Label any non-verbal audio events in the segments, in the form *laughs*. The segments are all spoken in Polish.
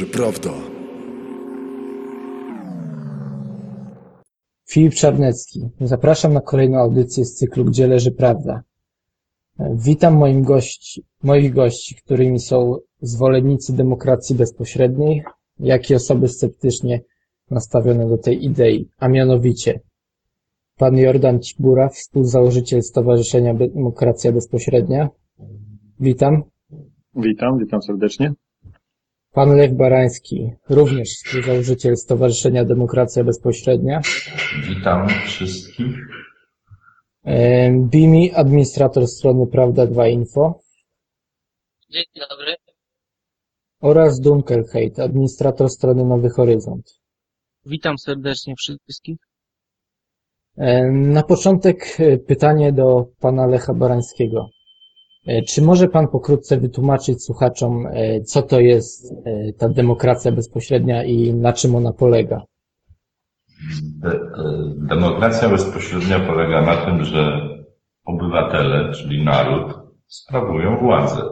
leży prawda. Filip Czarnecki. Zapraszam na kolejną audycję z cyklu Gdzie leży prawda. Witam moim gości, moich gości, którymi są zwolennicy demokracji bezpośredniej, jak i osoby sceptycznie nastawione do tej idei, a mianowicie pan Jordan Cibura, współzałożyciel Stowarzyszenia Demokracja Bezpośrednia. Witam. Witam, witam serdecznie. Pan Lech Barański, również współzałożyciel Stowarzyszenia Demokracja Bezpośrednia. Witam wszystkich. Bimi, administrator strony Prawda 2 Info. Dzień dobry. Oraz Dunkelheit, administrator strony Nowy Horyzont. Witam serdecznie wszystkich. Na początek pytanie do pana Lecha Barańskiego. Czy może pan pokrótce wytłumaczyć słuchaczom, co to jest ta demokracja bezpośrednia i na czym ona polega? De demokracja bezpośrednia polega na tym, że obywatele, czyli naród, sprawują władzę.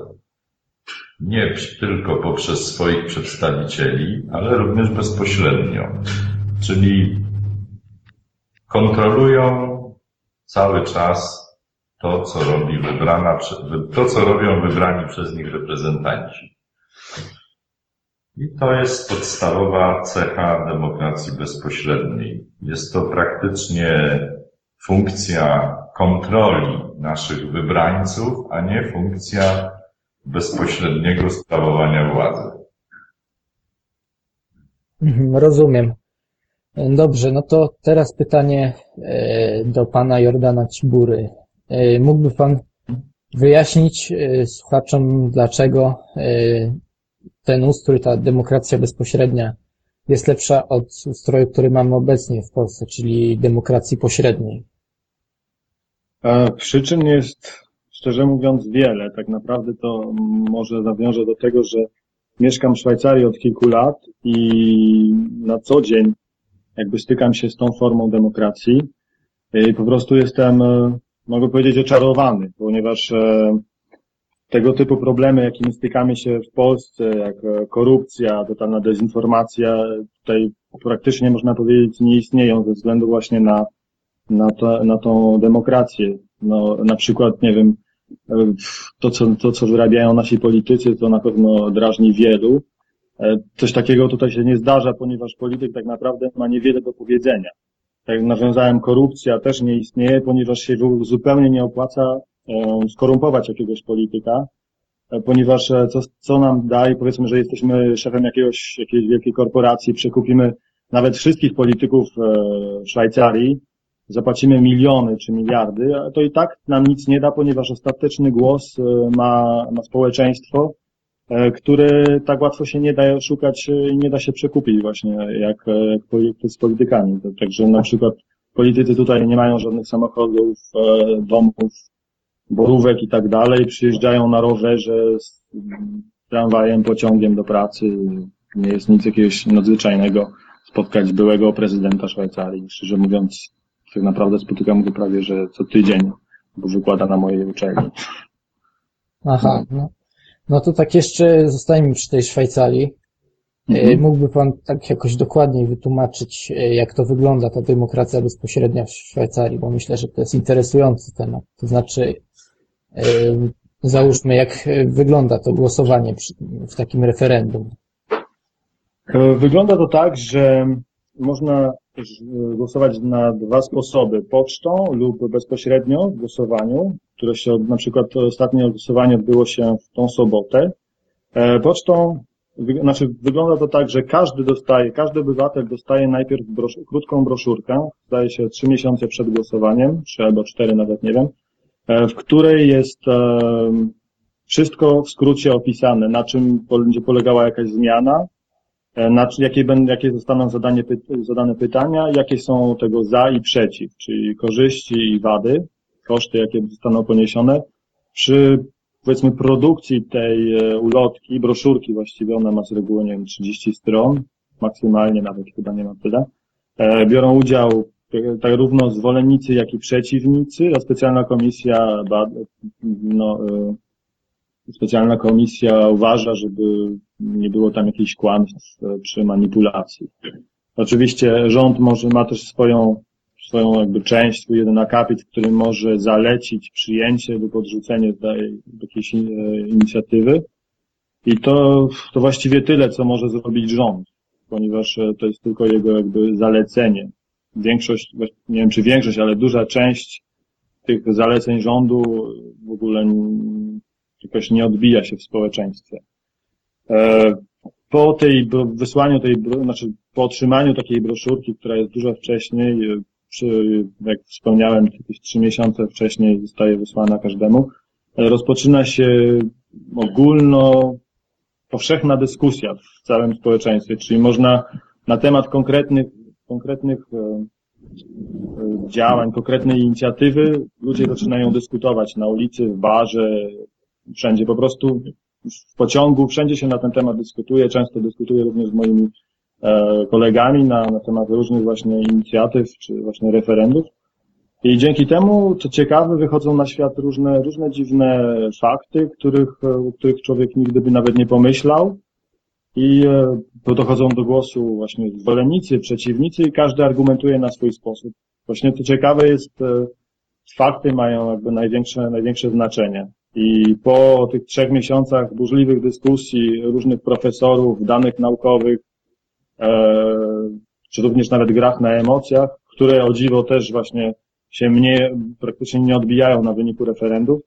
Nie tylko poprzez swoich przedstawicieli, ale również bezpośrednio. Czyli kontrolują cały czas to, co robi wybrana, to, co robią wybrani przez nich reprezentanci. I to jest podstawowa cecha demokracji bezpośredniej. Jest to praktycznie funkcja kontroli naszych wybrańców, a nie funkcja bezpośredniego sprawowania władzy. Rozumiem. Dobrze, no to teraz pytanie do pana Jordana Cibury. Mógłby pan wyjaśnić słuchaczom, dlaczego ten ustrój, ta demokracja bezpośrednia jest lepsza od ustroju, który mamy obecnie w Polsce, czyli demokracji pośredniej? Przyczyn jest, szczerze mówiąc, wiele. Tak naprawdę to może nawiążę do tego, że mieszkam w Szwajcarii od kilku lat i na co dzień jakby stykam się z tą formą demokracji i po prostu jestem, mogę powiedzieć, oczarowany, ponieważ tego typu problemy, jakimi stykamy się w Polsce, jak korupcja, totalna dezinformacja, tutaj praktycznie można powiedzieć nie istnieją ze względu właśnie na, na, to, na tą demokrację. No, na przykład, nie wiem, to co, to, co wyrabiają nasi politycy, to na pewno drażni wielu. Coś takiego tutaj się nie zdarza, ponieważ polityk tak naprawdę ma niewiele do powiedzenia. Tak jak nawiązałem, korupcja też nie istnieje, ponieważ się zupełnie nie opłaca skorumpować jakiegoś polityka, ponieważ co, co nam daje, powiedzmy, że jesteśmy szefem jakiegoś, jakiejś wielkiej korporacji, przekupimy nawet wszystkich polityków w Szwajcarii, zapłacimy miliony czy miliardy, to i tak nam nic nie da, ponieważ ostateczny głos ma, ma społeczeństwo, które tak łatwo się nie da szukać i nie da się przekupić właśnie jak, jak z politykami. Także na przykład politycy tutaj nie mają żadnych samochodów, domów, borówek i tak dalej, przyjeżdżają na rowerze z tramwajem, pociągiem do pracy. Nie jest nic jakiegoś nadzwyczajnego spotkać byłego prezydenta Szwajcarii. Szczerze mówiąc, tak naprawdę spotykam go prawie, że co tydzień, bo wykłada na mojej uczelni. Aha, no, no to tak jeszcze zostańmy przy tej Szwajcarii. Mhm. Mógłby Pan tak jakoś dokładniej wytłumaczyć, jak to wygląda, ta demokracja bezpośrednia w Szwajcarii, bo myślę, że to jest interesujący temat. To znaczy, załóżmy, jak wygląda to głosowanie w takim referendum. Wygląda to tak, że można głosować na dwa sposoby. Pocztą lub bezpośrednio w głosowaniu, które się, na przykład ostatnie głosowanie odbyło się w tą sobotę. Pocztą, znaczy wygląda to tak, że każdy dostaje, każdy obywatel dostaje najpierw brosz, krótką broszurkę, zdaje się trzy miesiące przed głosowaniem, trzy albo cztery nawet, nie wiem, w której jest wszystko w skrócie opisane, na czym będzie polegała jakaś zmiana, na jakie, będą, jakie zostaną zadanie, zadane pytania, jakie są tego za i przeciw, czyli korzyści i wady, koszty, jakie zostaną poniesione. Przy, powiedzmy, produkcji tej ulotki, broszurki właściwie, ona ma z reguły, nie wiem, 30 stron, maksymalnie nawet chyba nie ma tyle, biorą udział tak równo zwolennicy, jak i przeciwnicy, a specjalna komisja, no, specjalna komisja uważa, żeby nie było tam jakichś kłamstw e, czy manipulacji. Oczywiście rząd może ma też swoją, swoją jakby część, swój jeden akapit, który może zalecić przyjęcie lub odrzucenie jakiejś e, inicjatywy. I to, to właściwie tyle, co może zrobić rząd, ponieważ e, to jest tylko jego jakby zalecenie. Większość, nie wiem czy większość, ale duża część tych zaleceń rządu w ogóle jakoś nie odbija się w społeczeństwie. E, Po tej wysłaniu tej, znaczy po otrzymaniu takiej broszurki, która jest dużo wcześniej, e, przy, jak wspomniałem, jakieś trzy miesiące wcześniej zostaje wysłana każdemu, e, rozpoczyna się ogólno powszechna dyskusja w całym społeczeństwie, czyli można na temat konkretnych, konkretnych działań, konkretnej inicjatywy ludzie zaczynają dyskutować na ulicy, w barze, wszędzie po prostu w pociągu, wszędzie się na ten temat dyskutuje, często dyskutuję również z moimi e, kolegami na, na temat różnych właśnie inicjatyw czy właśnie referendów. I dzięki temu, co ciekawe, wychodzą na świat różne, różne dziwne fakty, których, e, których człowiek nigdy by nawet nie pomyślał. I e, dochodzą do głosu właśnie zwolennicy, przeciwnicy i każdy argumentuje na swój sposób. Właśnie to ciekawe jest, fakty mają jakby największe, największe znaczenie. I po tych trzech miesiącach burzliwych dyskusji różnych profesorów, danych naukowych, e, czy również nawet grach na emocjach, które o dziwo też właśnie się mnie praktycznie nie odbijają na wyniku referendów,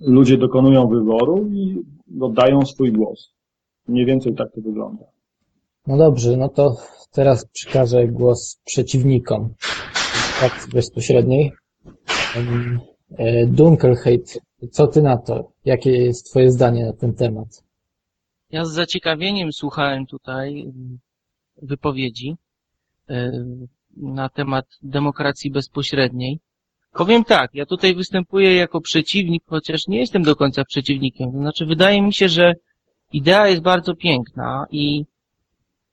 ludzie dokonują wyboru i oddają swój głos. Mniej więcej tak to wygląda. No dobrze, no to teraz przekażę głos przeciwnikom akcji bezpośredniej. Dunkelheit, co ty na to? Jakie jest twoje zdanie na ten temat? Ja z zaciekawieniem słuchałem tutaj mm, wypowiedzi e, na temat demokracji bezpośredniej. Powiem tak, ja tutaj występuję jako przeciwnik, chociaż nie jestem do końca przeciwnikiem. To znaczy, wydaje mi się, że idea jest bardzo piękna i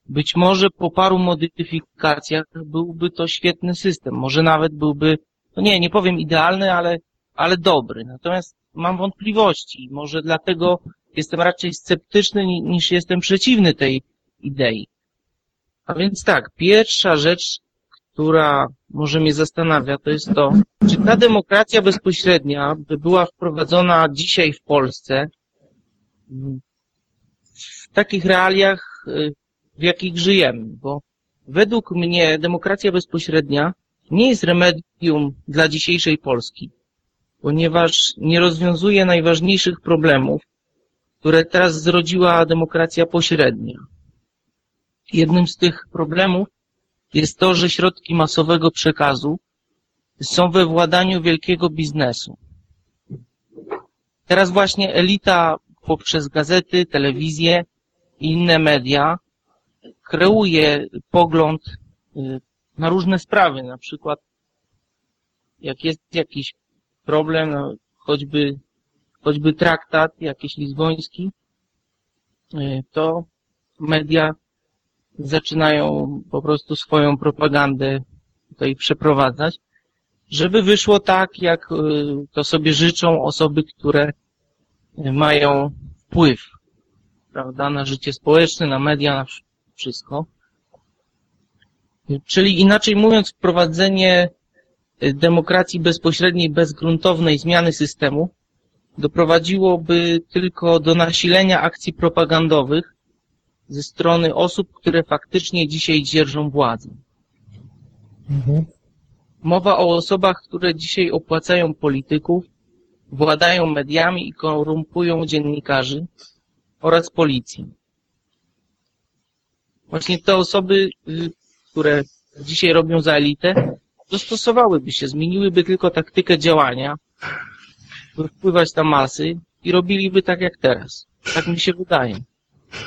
być może po paru modyfikacjach byłby to świetny system. Może nawet byłby, no nie, nie powiem idealny, ale, ale dobry. Natomiast mam wątpliwości. Może dlatego jestem raczej sceptyczny ni- niż jestem przeciwny tej idei. A więc tak, pierwsza rzecz, która może mnie zastanawia, to jest to, czy ta demokracja bezpośrednia by była wprowadzona dzisiaj w Polsce w takich realiach, y, w jakich żyjemy, bo według mnie demokracja bezpośrednia nie jest remedium dla dzisiejszej Polski, ponieważ nie rozwiązuje najważniejszych problemów, które teraz zrodziła demokracja pośrednia. Jednym z tych problemów jest to, że środki masowego przekazu są we władaniu wielkiego biznesu. Teraz właśnie elita poprzez gazety, telewizję i inne media kreuje pogląd y, na różne sprawy, na przykład jak jest jakiś problem, no, choćby, choćby traktat jakiś lizboński, y, to media zaczynają po prostu swoją propagandę tutaj przeprowadzać, żeby wyszło tak, jak y, to sobie życzą osoby, które mają wpływ, prawda, na życie społeczne, na media, na wsz- wszystko. Czyli inaczej mówiąc, wprowadzenie y, demokracji bezpośredniej, bezgruntownej zmiany systemu doprowadziłoby tylko do nasilenia akcji propagandowych, ze strony osób, które faktycznie dzisiaj dzierżą władzę. Mhm. Mowa o osobach, które dzisiaj opłacają polityków, władają mediami i korumpują dziennikarzy oraz policję. Właśnie te osoby, y, które dzisiaj robią za elitę, dostosowałyby się, zmieniłyby tylko taktykę działania, by wpływać na masy i robiliby tak jak teraz. Tak mi się wydaje.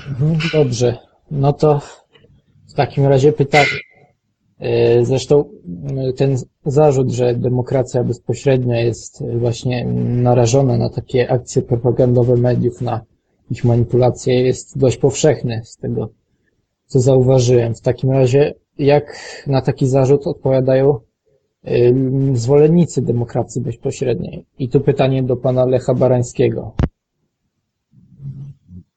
Mhm, Dobrze, no to w takim razie pytanie. E, Zresztą ten zarzut, że demokracja bezpośrednia jest właśnie narażona na takie akcje propagandowe mediów, na ich manipulacje, jest dość powszechny z tego, co zauważyłem. W takim razie, jak na taki zarzut odpowiadają zwolennicy demokracji bezpośredniej? I tu pytanie do pana Lecha Barańskiego.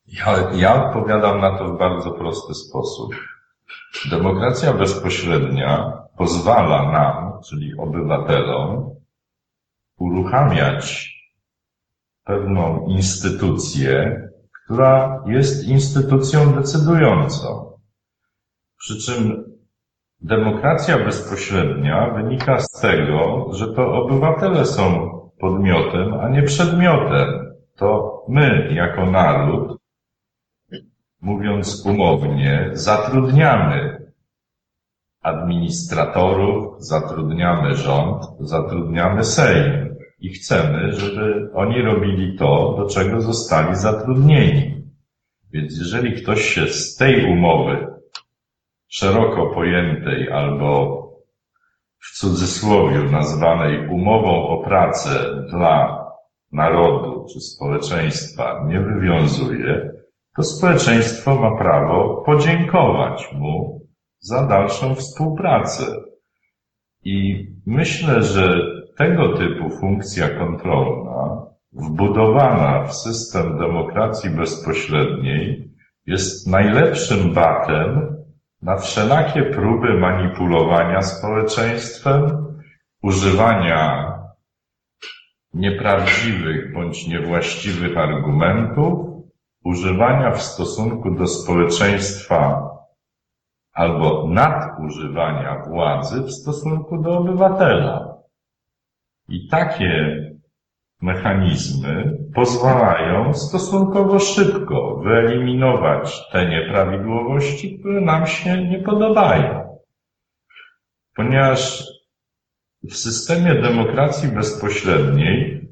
Ja, ja odpowiadam na to w bardzo prosty sposób. Demokracja bezpośrednia pozwala nam, czyli obywatelom, uruchamiać pewną instytucję, która jest instytucją decydującą. Przy czym demokracja bezpośrednia wynika z tego, że to obywatele są podmiotem, a nie przedmiotem. To my, jako naród, mówiąc umownie, zatrudniamy administratorów, zatrudniamy rząd, zatrudniamy Sejm i chcemy, żeby oni robili to, do czego zostali zatrudnieni. Więc jeżeli ktoś się z tej umowy szeroko pojętej albo w cudzysłowie nazwanej umową o pracę dla narodu czy społeczeństwa nie wywiązuje, to społeczeństwo ma prawo podziękować mu za dalszą współpracę. I myślę, że tego typu funkcja kontrolna, wbudowana w system demokracji bezpośredniej, jest najlepszym batem na wszelakie próby manipulowania społeczeństwem, używania nieprawdziwych bądź niewłaściwych argumentów, używania w stosunku do społeczeństwa albo nadużywania władzy w stosunku do obywatela. I takie mechanizmy pozwalają stosunkowo szybko wyeliminować te nieprawidłowości, które nam się nie podobają. Ponieważ w systemie demokracji bezpośredniej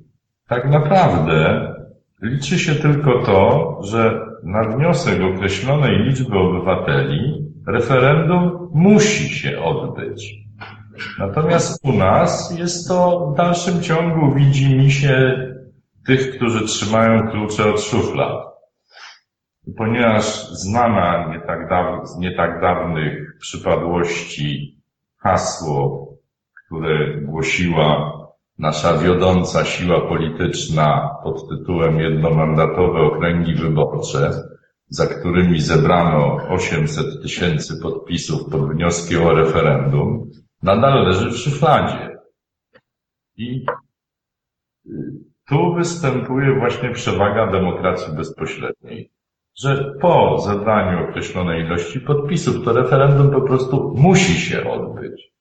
tak naprawdę liczy się tylko to, że na wniosek określonej liczby obywateli referendum musi się odbyć. Natomiast u nas jest to w dalszym ciągu widzi mi się tych, którzy trzymają klucze od szuflad. Ponieważ znana nie tak z nie tak dawnych przypadłości hasło, które głosiła nasza wiodąca siła polityczna pod tytułem jednomandatowe okręgi wyborcze, za którymi zebrano 800 tysięcy podpisów pod wnioskiem o referendum, nadal leży w szufladzie. I y, tu występuje właśnie przewaga demokracji bezpośredniej, że po zebraniu określonej ilości podpisów to referendum po prostu musi się odbyć.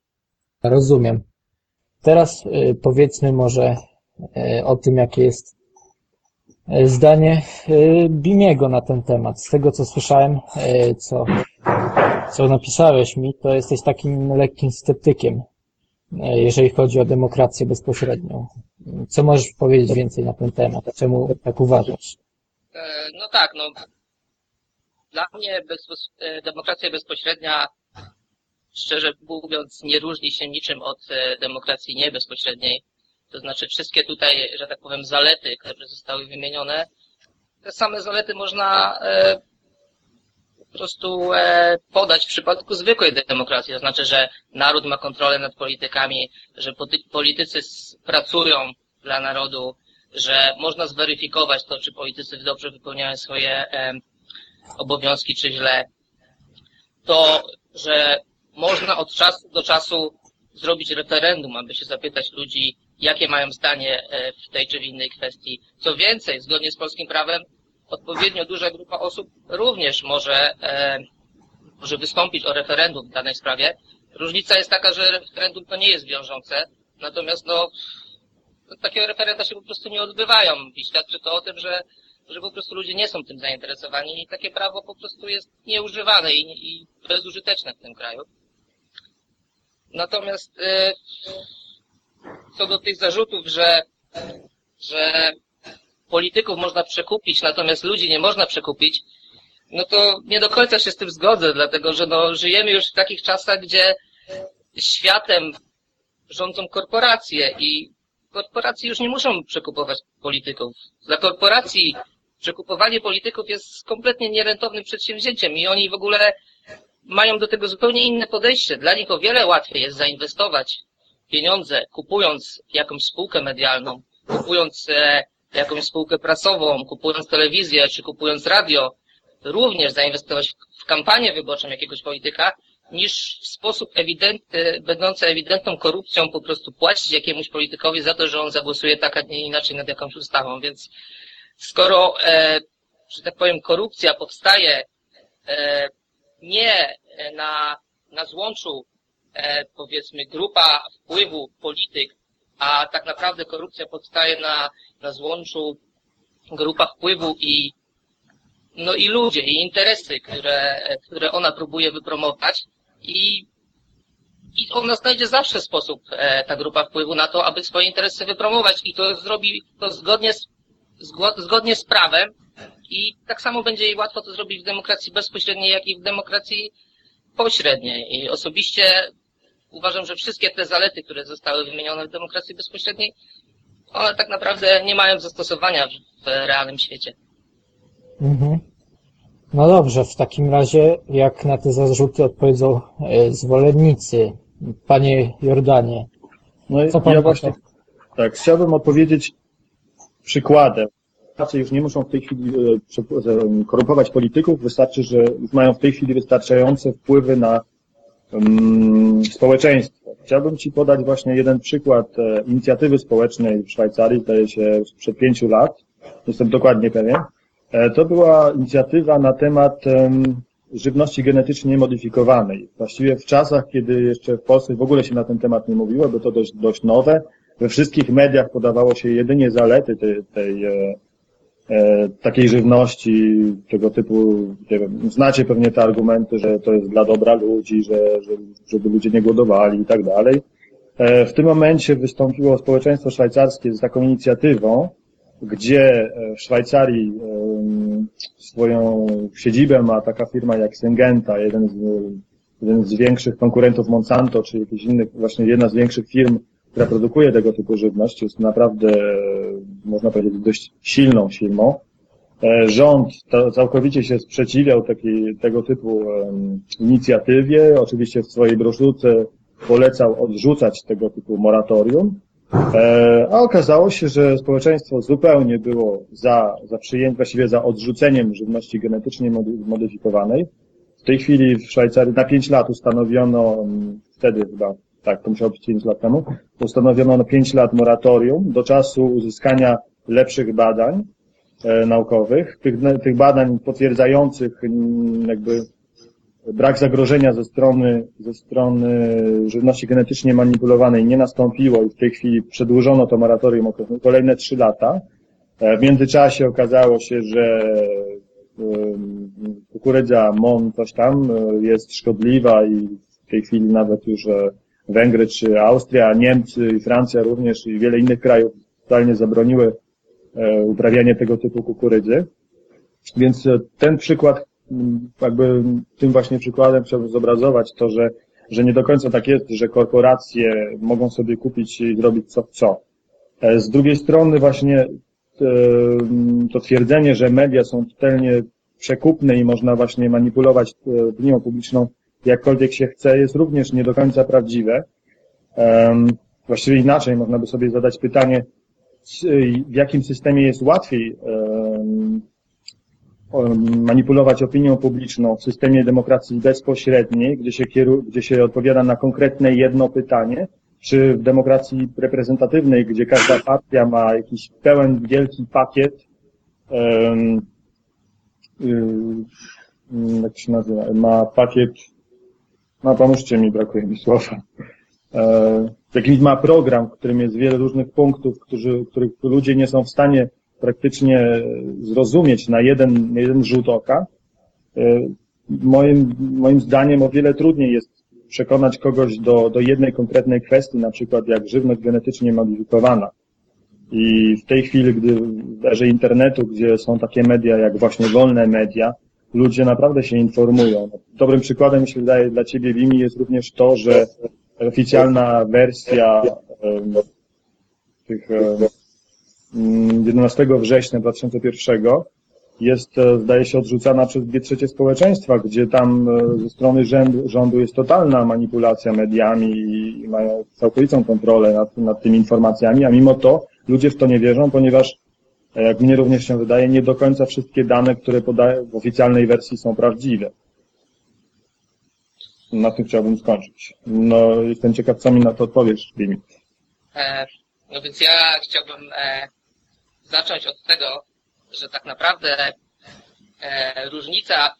Rozumiem. Teraz y, powiedzmy może y, o tym, jakie jest zdanie Bimiego na ten temat. Z tego, co słyszałem, co, co napisałeś mi, to jesteś takim lekkim sceptykiem, y, jeżeli chodzi o demokrację bezpośrednią. Co możesz powiedzieć więcej na ten temat? Czemu tak uważasz? E, No tak, no. Dla mnie e, demokracja bezpośrednia, szczerze mówiąc, nie różni się niczym od e, demokracji niebezpośredniej. To znaczy wszystkie tutaj, że tak powiem, zalety, które zostały wymienione, te same zalety można e, po prostu e, podać w przypadku zwykłej demokracji. To znaczy, że naród ma kontrolę nad politykami, że politycy pracują dla narodu, że można zweryfikować to, czy politycy dobrze wypełniają swoje e, obowiązki, czy źle. To, że można od czasu do czasu zrobić referendum, aby się zapytać ludzi, jakie mają zdanie e, w tej czy w innej kwestii. Co więcej, zgodnie z polskim prawem, odpowiednio duża grupa osób również może, e, może wystąpić o referendum w danej sprawie. Różnica jest taka, że referendum to nie jest wiążące, natomiast no, takie referenda się po prostu nie odbywają i świadczy to o tym, że, że po prostu ludzie nie są tym zainteresowani i takie prawo po prostu jest nieużywane i, i bezużyteczne w tym kraju. Natomiast e, co do tych zarzutów, że, że polityków można przekupić, natomiast ludzi nie można przekupić, no to nie do końca się z tym zgodzę, dlatego że no, żyjemy już w takich czasach, gdzie światem rządzą korporacje i korporacje już nie muszą przekupować polityków. Dla korporacji przekupowanie polityków jest kompletnie nierentownym przedsięwzięciem i oni w ogóle mają do tego zupełnie inne podejście. Dla nich o wiele łatwiej jest zainwestować pieniądze, kupując jakąś spółkę medialną, kupując e, jakąś spółkę prasową, kupując telewizję czy kupując radio, również zainwestować w kampanię wyborczą jakiegoś polityka, niż w sposób ewidentny, będący ewidentną korupcją po prostu płacić jakiemuś politykowi za to, że on zagłosuje tak, a nie inaczej nad jakąś ustawą. Więc skoro, e, że tak powiem, korupcja powstaje e, nie na, na złączu, e, powiedzmy, grupa wpływu polityk, a tak naprawdę korupcja powstaje na, na złączu grupa wpływu i no i ludzie, i interesy, które, które ona próbuje wypromować. I, i ona znajdzie zawsze sposób, e, ta grupa wpływu na to, aby swoje interesy wypromować. I to zrobi to zgodnie z, zgo- zgodnie z prawem. I tak samo będzie jej łatwo to zrobić w demokracji bezpośredniej, jak i w demokracji pośredniej. I osobiście uważam, że wszystkie te zalety, które zostały wymienione w demokracji bezpośredniej, one tak naprawdę nie mają zastosowania w, w realnym świecie. Mhm. No dobrze, w takim razie jak na te zarzuty odpowiedzą e, zwolennicy, panie Jordanie? No i Co pan ja właśnie, tak, chciałbym opowiedzieć przykładem. Polacy już nie muszą w tej chwili e, e, korumpować polityków, wystarczy, że już mają w tej chwili wystarczające wpływy na społeczeństwo. Chciałbym Ci podać właśnie jeden przykład e, inicjatywy społecznej w Szwajcarii, zdaje się sprzed pięciu lat, jestem dokładnie pewien. E, To była inicjatywa na temat em, żywności genetycznie modyfikowanej. Właściwie w czasach, kiedy jeszcze w Polsce w ogóle się na ten temat nie mówiło, bo to dość, dość nowe. We wszystkich mediach podawało się jedynie zalety tej, tej takiej żywności, tego typu, nie wiem, znacie pewnie te argumenty, że to jest dla dobra ludzi, że, że, żeby ludzie nie głodowali i tak dalej. E, W tym momencie wystąpiło społeczeństwo szwajcarskie z taką inicjatywą, gdzie e, w Szwajcarii swoją siedzibę ma taka firma jak Syngenta, jeden z, jeden z większych konkurentów Monsanto, czy jakiś innych, właśnie jedna z większych firm, która produkuje tego typu żywność, jest naprawdę, e, można powiedzieć, dość silną firmą. E, Rząd całkowicie się sprzeciwiał takiej, tego typu inicjatywie. Oczywiście w swojej broszurce polecał odrzucać tego typu moratorium. E, A okazało się, że społeczeństwo zupełnie było za, za przyjęciem, właściwie za odrzuceniem żywności genetycznie mody- modyfikowanej. W tej chwili w Szwajcarii na 5 lat ustanowiono, wtedy chyba, tak, to musiało być 5 lat temu, ustanowiono na 5 lat moratorium do czasu uzyskania lepszych badań e, naukowych, tych, tych badań potwierdzających mm, jakby brak zagrożenia ze strony, ze strony żywności genetycznie manipulowanej nie nastąpiło i w tej chwili przedłużono to moratorium o kolejne trzy lata. E, W międzyczasie okazało się, że kukurydza MON coś tam e, jest szkodliwa i w tej chwili nawet już e, Węgry czy Austria, Niemcy i Francja również i wiele innych krajów totalnie zabroniły e, uprawianie tego typu kukurydzy. Więc e, ten przykład, jakby tym właśnie przykładem chciałbym zobrazować to, że, że nie do końca tak jest, że korporacje mogą sobie kupić i zrobić co chcą. E, Z drugiej strony właśnie to twierdzenie, że media są totalnie przekupne i można właśnie manipulować opinią publiczną jakkolwiek się chce, jest również nie do końca prawdziwe. Właściwie inaczej można by sobie zadać pytanie, w jakim systemie jest łatwiej manipulować opinią publiczną w systemie demokracji bezpośredniej, gdzie się, kieru, gdzie się odpowiada na konkretne jedno pytanie, czy w demokracji reprezentatywnej, gdzie każda partia ma jakiś pełen, wielki pakiet, y, jak się nazywa, ma pakiet, no pomóżcie mi, brakuje mi słowa, e, jakiś ma program, w którym jest wiele różnych punktów, którzy, których ludzie nie są w stanie praktycznie zrozumieć na jeden, jeden rzut oka. E, Moim, moim zdaniem o wiele trudniej jest przekonać kogoś do, do jednej konkretnej kwestii, na przykład jak żywność genetycznie modyfikowana. I w tej chwili, gdy w erze internetu, gdzie są takie media jak właśnie wolne media, ludzie naprawdę się informują. Dobrym przykładem, mi się dla Ciebie, Wimi, jest również to, że oficjalna wersja em, tych mm, 11 września 2001 jest, e, zdaje się, odrzucana przez dwie trzecie społeczeństwa, gdzie tam e, ze strony rządu, rządu jest totalna manipulacja mediami i mają całkowitą kontrolę nad, nad tymi informacjami, a mimo to ludzie w to nie wierzą, ponieważ jak mnie również się wydaje, nie do końca wszystkie dane, które podaje w oficjalnej wersji są prawdziwe. Na tym chciałbym skończyć. No, jestem ciekaw, co mi na to odpowiesz, Bimi. E, no więc ja chciałbym e, zacząć od tego, że tak naprawdę e, różnica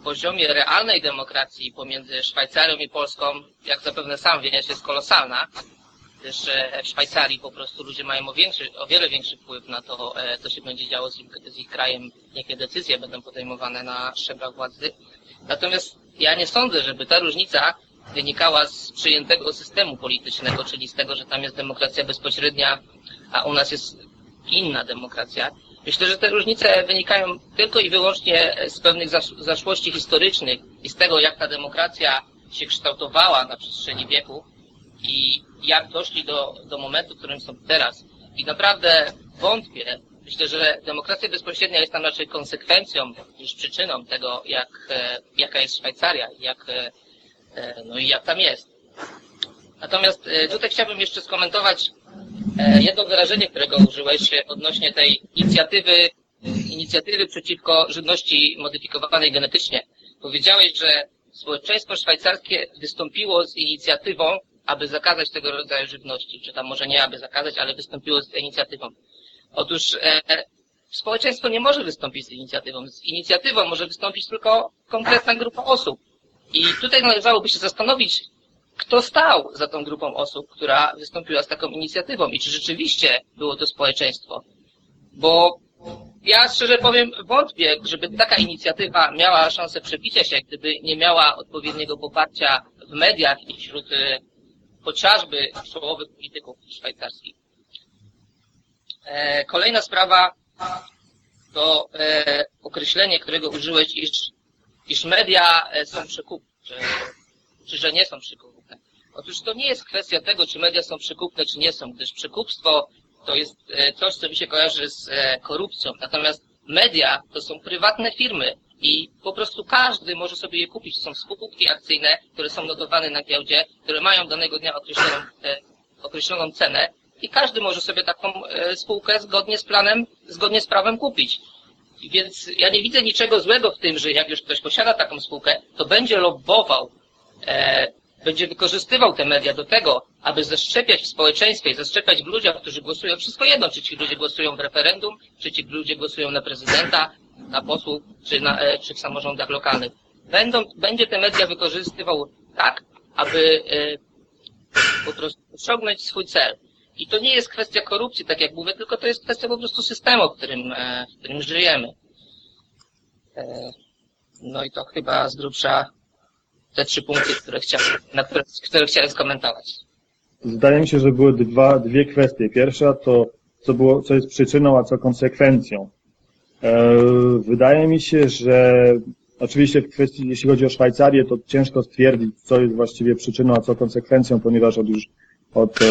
w poziomie realnej demokracji pomiędzy Szwajcarią i Polską, jak zapewne sam wiesz, jest kolosalna, gdyż e, w Szwajcarii po prostu ludzie mają o, większy, o wiele większy wpływ na to, e, co się będzie działo z, im, z ich krajem, jakie decyzje będą podejmowane na szczeblach władzy. Natomiast ja nie sądzę, żeby ta różnica wynikała z przyjętego systemu politycznego, czyli z tego, że tam jest demokracja bezpośrednia, a u nas jest inna demokracja. Myślę, że te różnice wynikają tylko i wyłącznie z pewnych zasz- zaszłości historycznych i z tego, jak ta demokracja się kształtowała na przestrzeni wieku i jak doszli do, do momentu, w którym są teraz. I naprawdę wątpię, myślę, że demokracja bezpośrednia jest tam raczej konsekwencją niż przyczyną tego, jak, e, jaka jest Szwajcaria, jak, e, e, no i jak tam jest. Natomiast tutaj chciałbym jeszcze skomentować jedno wyrażenie, którego użyłeś odnośnie tej inicjatywy, inicjatywy przeciwko żywności modyfikowanej genetycznie. Powiedziałeś, że społeczeństwo szwajcarskie wystąpiło z inicjatywą, aby zakazać tego rodzaju żywności, czy tam może nie aby zakazać, ale wystąpiło z inicjatywą. Otóż e, społeczeństwo nie może wystąpić z inicjatywą. Z inicjatywą może wystąpić tylko konkretna grupa osób. I tutaj należałoby się zastanowić, kto stał za tą grupą osób, która wystąpiła z taką inicjatywą i czy rzeczywiście było to społeczeństwo. Bo ja szczerze powiem, wątpię, żeby taka inicjatywa miała szansę przebicia się, gdyby nie miała odpowiedniego poparcia w mediach i wśród e, chociażby czołowych polityków szwajcarskich. E, kolejna sprawa to e, określenie, którego użyłeś, iż, iż media e, są przekupne, czy, że nie są przekupne. Otóż to nie jest kwestia tego, czy media są przekupne, czy nie są, gdyż przekupstwo to jest coś, co mi się kojarzy z korupcją. Natomiast media to są prywatne firmy i po prostu każdy może sobie je kupić. Są spółki akcyjne, które są notowane na giełdzie, które mają danego dnia określoną, e, określoną cenę i każdy może sobie taką e, spółkę zgodnie z planem, zgodnie z prawem kupić. Więc ja nie widzę niczego złego w tym, że jak już ktoś posiada taką spółkę, to będzie lobbował, e, będzie wykorzystywał te media do tego, aby zaszczepiać w społeczeństwie zaszczepiać w ludziach, którzy głosują, wszystko jedno, czy ci ludzie głosują w referendum, czy ci ludzie głosują na prezydenta, na posłów, czy, na, e, czy w samorządach lokalnych. Będą, będzie te media wykorzystywał tak, aby e, po prostu osiągnąć swój cel. I to nie jest kwestia korupcji, tak jak mówię, tylko to jest kwestia po prostu systemu, w którym, e, w którym żyjemy. No i to chyba z grubsza te trzy punkty, które chciałem, na które, które chciałem skomentować. Zdaje mi się, że były dwa, dwie kwestie. Pierwsza to, co, było, co jest przyczyną, a co konsekwencją. Wydaje mi się, że oczywiście w kwestii, jeśli chodzi o Szwajcarię, to ciężko stwierdzić, co jest właściwie przyczyną, a co konsekwencją, ponieważ od już od e,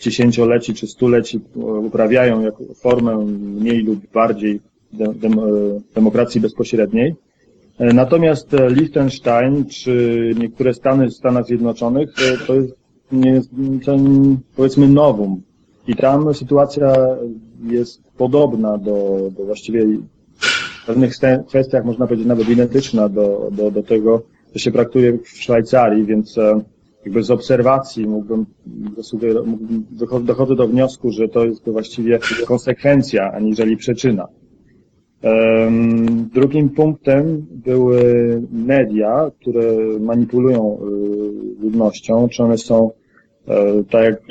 dziesięcioleci czy stuleci e, uprawiają jako formę mniej lub bardziej e, demokracji bezpośredniej. Natomiast Liechtenstein czy niektóre stany w Stanach Zjednoczonych to jest nie, to, powiedzmy nowum. I tam sytuacja jest podobna do, do właściwie w pewnych kwestiach można powiedzieć nawet identyczna do, do, do tego, co się praktykuje w Szwajcarii, więc e, jakby z obserwacji mógłbym, mógłbym docho- dochodzę do wniosku, że to jest właściwie konsekwencja, aniżeli przyczyna. Drugim punktem były media, które manipulują y, ludnością, czy one są, e, tak jak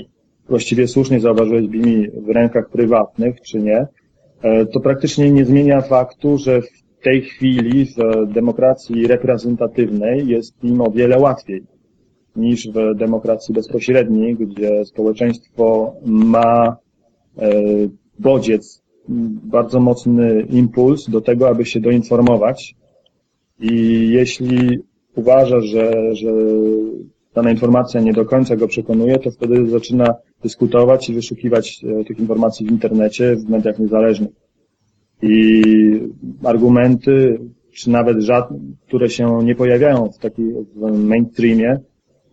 właściwie słusznie zauważyłeś, Bimi, w rękach prywatnych, czy nie, e, to praktycznie nie zmienia faktu, że w tej chwili w demokracji reprezentatywnej jest im o wiele łatwiej niż w demokracji bezpośredniej, gdzie społeczeństwo ma e, bodziec bardzo mocny impuls do tego, aby się doinformować. I jeśli uważa, że, że dana informacja nie do końca go przekonuje, to wtedy zaczyna dyskutować i wyszukiwać e, tych informacji w internecie, w mediach niezależnych. I argumenty, czy nawet żadne, które się nie pojawiają w takiej w mainstreamie,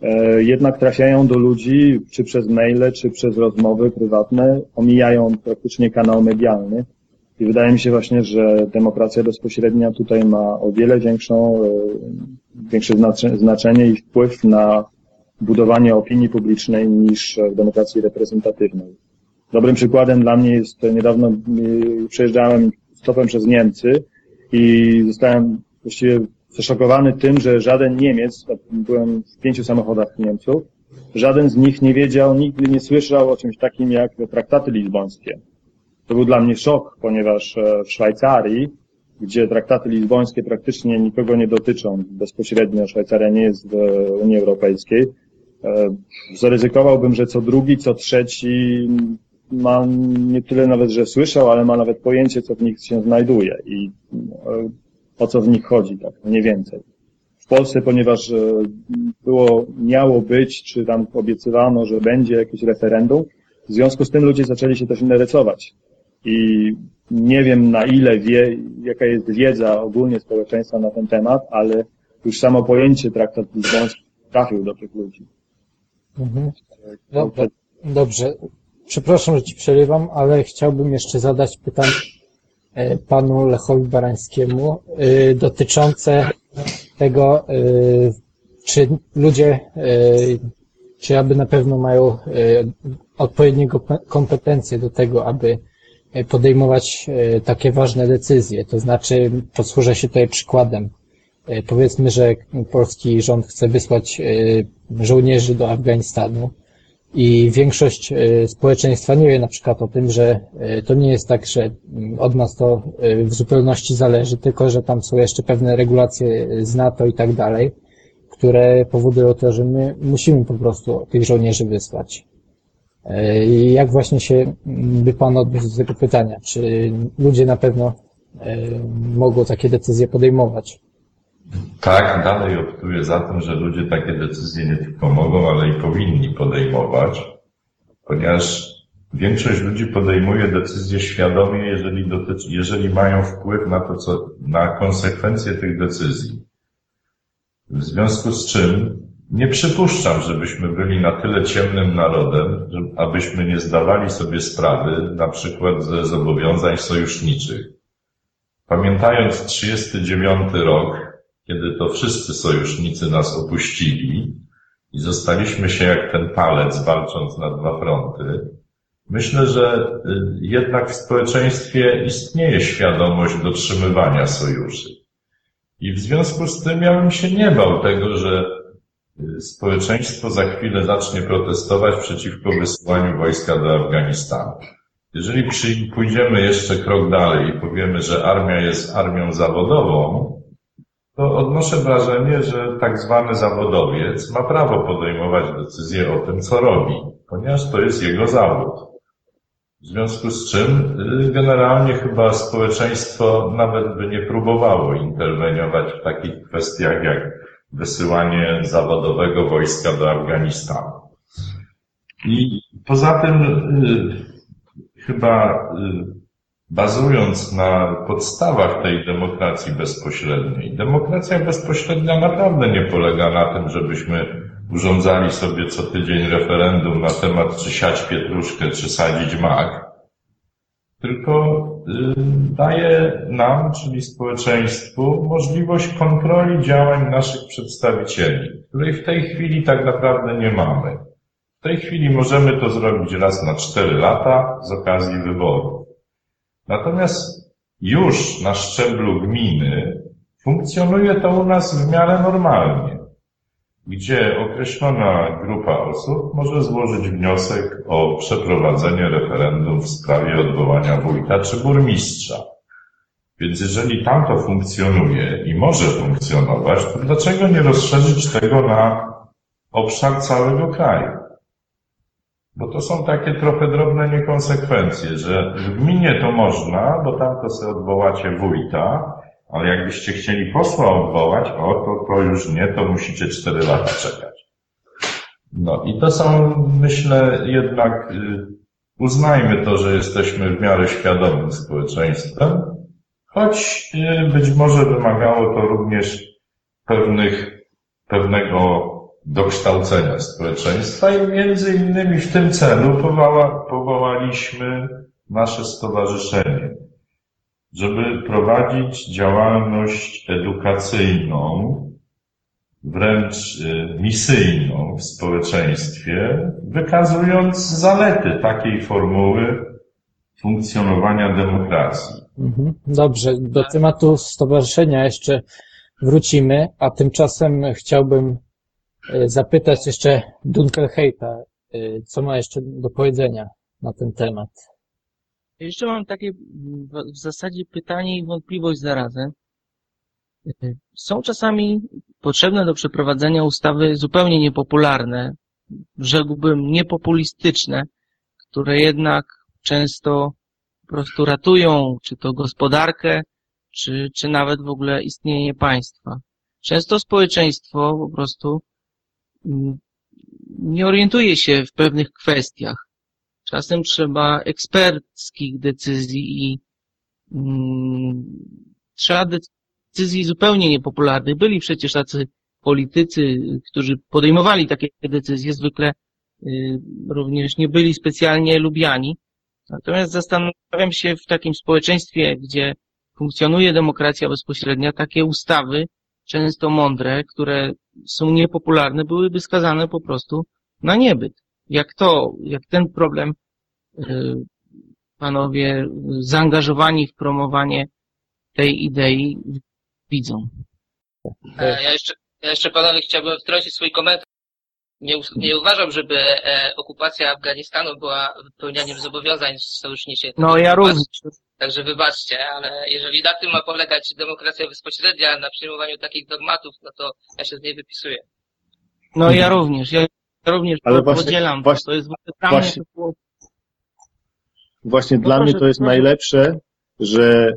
e, jednak trafiają do ludzi, czy przez maile, czy przez rozmowy prywatne, omijają praktycznie kanał medialny. I wydaje mi się właśnie, że demokracja bezpośrednia tutaj ma o wiele większą, e, większe znacze- znaczenie i wpływ na budowanie opinii publicznej niż w demokracji reprezentatywnej. Dobrym przykładem dla mnie jest niedawno y, przejeżdżałem stopem przez Niemcy i zostałem właściwie zaszokowany tym, że żaden Niemiec, byłem w pięciu samochodach Niemców, żaden z nich nie wiedział, nigdy nie słyszał o czymś takim jak traktaty lizbońskie. To był dla mnie szok, ponieważ e, w Szwajcarii, gdzie traktaty lizbońskie praktycznie nikogo nie dotyczą bezpośrednio, Szwajcaria nie jest w Unii Europejskiej, e, zaryzykowałbym, że co drugi, co trzeci ma nie tyle nawet, że słyszał, ale ma nawet pojęcie, co w nich się znajduje i e, o co w nich chodzi, tak mniej więcej. W Polsce, ponieważ e, było, miało być, czy tam obiecywano, że będzie jakieś referendum, w związku z tym ludzie zaczęli się też interesować. I nie wiem na ile wie, jaka jest wiedza ogólnie społeczeństwa na ten temat, ale już samo pojęcie traktat lizboński trafił do tych ludzi. Mhm. Dobrze, dobrze. Przepraszam, że ci przerywam, ale chciałbym jeszcze zadać pytanie e, panu Lechowi Barańskiemu e, dotyczące tego, e, czy ludzie, czy aby na pewno mają odpowiednie kompetencje do tego, aby podejmować takie ważne decyzje. To znaczy, posłużę się tutaj przykładem. Powiedzmy, że polski rząd chce wysłać żołnierzy do Afganistanu i większość e, społeczeństwa nie wie na przykład o tym, że e, to nie jest tak, że mm, od nas to e, w zupełności zależy, tylko że tam są jeszcze pewne regulacje z NATO i tak dalej, które powodują to, że my musimy po prostu tych żołnierzy wysłać. I jak właśnie się by Pan odniósł do tego pytania? Czy ludzie na pewno mogą takie decyzje podejmować? Tak, dalej optuję za tym, że ludzie takie decyzje nie tylko mogą, ale i powinni podejmować, ponieważ większość ludzi podejmuje decyzje świadomie, jeżeli, dotyczy, jeżeli mają wpływ na to, co, na konsekwencje tych decyzji. W związku z czym nie przypuszczam, żebyśmy byli na tyle ciemnym narodem, abyśmy nie zdawali sobie sprawy na przykład ze zobowiązań sojuszniczych. Pamiętając 39 rok, kiedy to wszyscy sojusznicy nas opuścili i zostaliśmy się jak ten palec walcząc na dwa fronty, myślę, że y, jednak w społeczeństwie istnieje świadomość dotrzymywania sojuszy. I w związku z tym ja bym się nie bał tego, że społeczeństwo za chwilę zacznie protestować przeciwko wysyłaniu wojska do Afganistanu. Jeżeli pójdziemy jeszcze krok dalej i powiemy, że armia jest armią zawodową, to odnoszę wrażenie, że tak zwany zawodowiec ma prawo podejmować decyzje o tym, co robi, ponieważ to jest jego zawód. W związku z czym y, generalnie chyba społeczeństwo nawet by nie próbowało interweniować w takich kwestiach jak wysyłanie zawodowego wojska do Afganistanu. I poza tym y, chyba y, bazując na podstawach tej demokracji bezpośredniej. Demokracja bezpośrednia naprawdę nie polega na tym, żebyśmy urządzali sobie co tydzień referendum na temat, czy siać pietruszkę, czy sadzić mak, tylko daje nam, czyli społeczeństwu, możliwość kontroli działań naszych przedstawicieli, której w tej chwili tak naprawdę nie mamy. W tej chwili możemy to zrobić raz na cztery lata z okazji wyborów. Natomiast już na szczeblu gminy funkcjonuje to u nas w miarę normalnie, gdzie określona grupa osób może złożyć wniosek o przeprowadzenie referendum w sprawie odwołania wójta czy burmistrza. Więc jeżeli tam to funkcjonuje i może funkcjonować, to dlaczego nie rozszerzyć tego na obszar całego kraju? Bo to są takie trochę drobne niekonsekwencje, że w gminie to można, bo tam to sobie odwołacie wójta, ale jakbyście chcieli posła odwołać, o to, to już nie, to musicie 4 lata czekać. No i to są, myślę, jednak y, uznajmy to, że jesteśmy w miarę świadomym społeczeństwem, choć y, być może wymagało to również pewnych, pewnego dokształcenia społeczeństwa i między innymi w tym celu powoła, powołaliśmy nasze stowarzyszenie, żeby prowadzić działalność edukacyjną, wręcz y, misyjną w społeczeństwie, wykazując zalety takiej formuły funkcjonowania demokracji. Mhm. Dobrze, do tematu stowarzyszenia jeszcze wrócimy, a tymczasem chciałbym e, zapytać jeszcze Dunkelheita, e, co ma jeszcze do powiedzenia na ten temat. Jeszcze mam takie w- zasadzie pytanie i wątpliwość zarazem. Są czasami potrzebne do przeprowadzenia ustawy zupełnie niepopularne, rzekłbym niepopulistyczne, które jednak często po prostu ratują czy to gospodarkę, czy, czy nawet w ogóle istnienie państwa. Często społeczeństwo po prostu mm, nie orientuje się w pewnych kwestiach. Czasem trzeba eksperckich decyzji i mm, trzeba decyzji zupełnie niepopularnych. Byli przecież tacy politycy, którzy podejmowali takie decyzje, zwykle y, również nie byli specjalnie lubiani. Natomiast zastanawiam się w takim społeczeństwie, gdzie funkcjonuje demokracja bezpośrednia, takie ustawy, często mądre, które są niepopularne, byłyby skazane po prostu na niebyt. Jak to, jak ten problem y, panowie zaangażowani w promowanie tej idei widzą. E, Ja jeszcze, ja jeszcze panowie chciałbym wtrącić swój komentarz. Nie, nie uważam, żeby e, okupacja Afganistanu była wypełnianiem zobowiązań sojuszniczych. No ja również. Także wybaczcie, ale jeżeli na tym ma polegać demokracja bezpośrednia, na przyjmowaniu takich dogmatów, no to ja się z niej wypisuję. No ja również. Ja również Ale właśnie- podzielam. to. właśnie- to jest właśnie, dla mnie właśnie- to było Właśnie No dla proszę, mnie to jest proszę. najlepsze, że,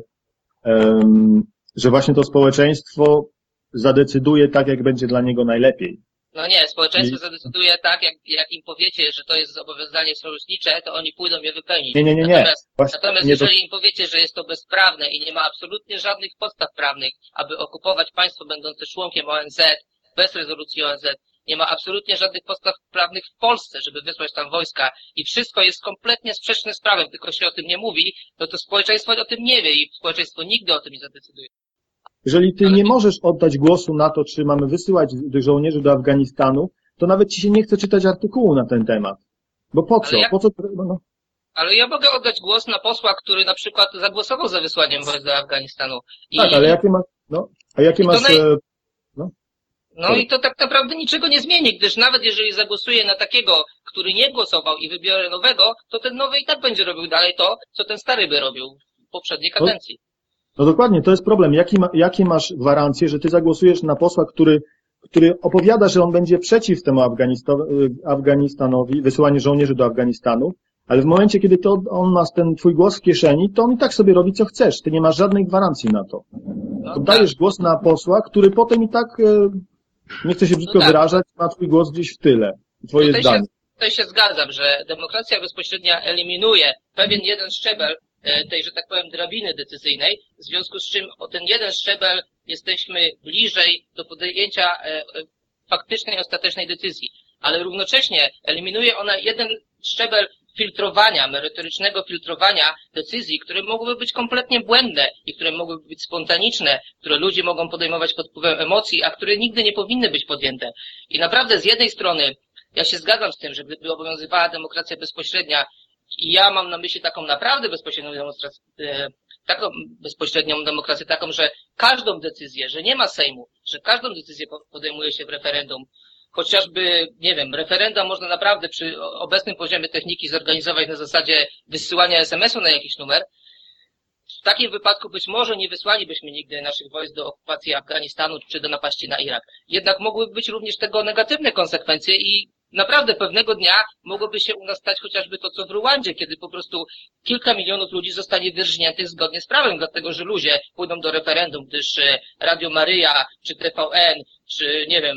em, że właśnie to społeczeństwo zadecyduje tak, jak będzie dla niego najlepiej. No nie, społeczeństwo I- zadecyduje tak, jak, jak im powiecie, że to jest zobowiązanie sojusznicze, to oni pójdą je wypełnić. Nie, nie, nie, nie. Natomiast, Właśnie natomiast nie do, jeżeli im powiecie, że jest to bezprawne i nie ma absolutnie żadnych podstaw prawnych, aby okupować państwo będące członkiem ONZ, bez rezolucji ONZ, nie ma absolutnie żadnych podstaw prawnych w Polsce, żeby wysłać tam wojska i wszystko jest kompletnie sprzeczne z prawem, tylko się o tym nie mówi, no to społeczeństwo o tym nie wie i społeczeństwo nigdy o tym nie zadecyduje. jeżeli ty ale- nie możesz oddać głosu na to, czy mamy wysyłać tych żołnierzy do Afganistanu, to nawet ci się nie chce czytać artykułu na ten temat. Bo po co? Jak- Po co? No, Ale ja mogę oddać głos na posła, który na przykład zagłosował za wysłaniem wojsk do Afganistanu. I, tak, ale jakie masz, no, a jakie masz, naj- e, No i to tak naprawdę niczego nie zmieni, gdyż nawet jeżeli zagłosuję na takiego, który nie głosował i wybiorę nowego, to ten nowy i tak będzie robił dalej to, co ten stary by robił w poprzedniej kadencji. No dokładnie, to jest problem. Jaki ma, jakie masz gwarancje, że ty zagłosujesz na posła, który, który opowiada, że on będzie przeciw temu y, Afganistanowi, wysyłaniu żołnierzy do Afganistanu, ale w momencie, kiedy to on ma ten twój głos w kieszeni, to on i tak sobie robi co chcesz. Ty nie masz żadnej gwarancji na to. No, Oddajesz głos na posła, który potem i tak, e, nie chce się brzydko No tak. wyrażać, ma twój głos gdzieś w tyle. Twoje Tutaj się, zdanie. tutaj się zgadzam, że demokracja bezpośrednia eliminuje pewien jeden szczebel e, tej, że tak powiem, drabiny decyzyjnej, w związku z czym o ten jeden szczebel jesteśmy bliżej do podjęcia e, e, faktycznej, ostatecznej decyzji. Ale równocześnie eliminuje ona jeden szczebel filtrowania, merytorycznego filtrowania decyzji, które mogłyby być kompletnie błędne i które mogłyby być spontaniczne, które ludzie mogą podejmować pod wpływem emocji, a które nigdy nie powinny być podjęte. I naprawdę z jednej strony ja się zgadzam z tym, że gdyby obowiązywała demokracja bezpośrednia i ja mam na myśli taką naprawdę bezpośrednią e, taką bezpośrednią demokrację, taką, że każdą decyzję, że nie ma Sejmu, że każdą decyzję po- podejmuje się w referendum, chociażby, nie wiem, referenda można naprawdę przy obecnym poziomie techniki zorganizować na zasadzie wysyłania SMS-u na jakiś numer. W takim wypadku być może nie wysłalibyśmy nigdy naszych wojsk do okupacji Afganistanu czy do napaści na Irak. Jednak mogłyby być również tego negatywne konsekwencje i naprawdę pewnego dnia mogłoby się u nas stać chociażby to, co w Ruandzie, kiedy po prostu kilka milionów ludzi zostanie wyrżniętych zgodnie z prawem, dlatego że ludzie pójdą do referendum, gdyż e, Radio Maryja, czy TVN, czy nie wiem,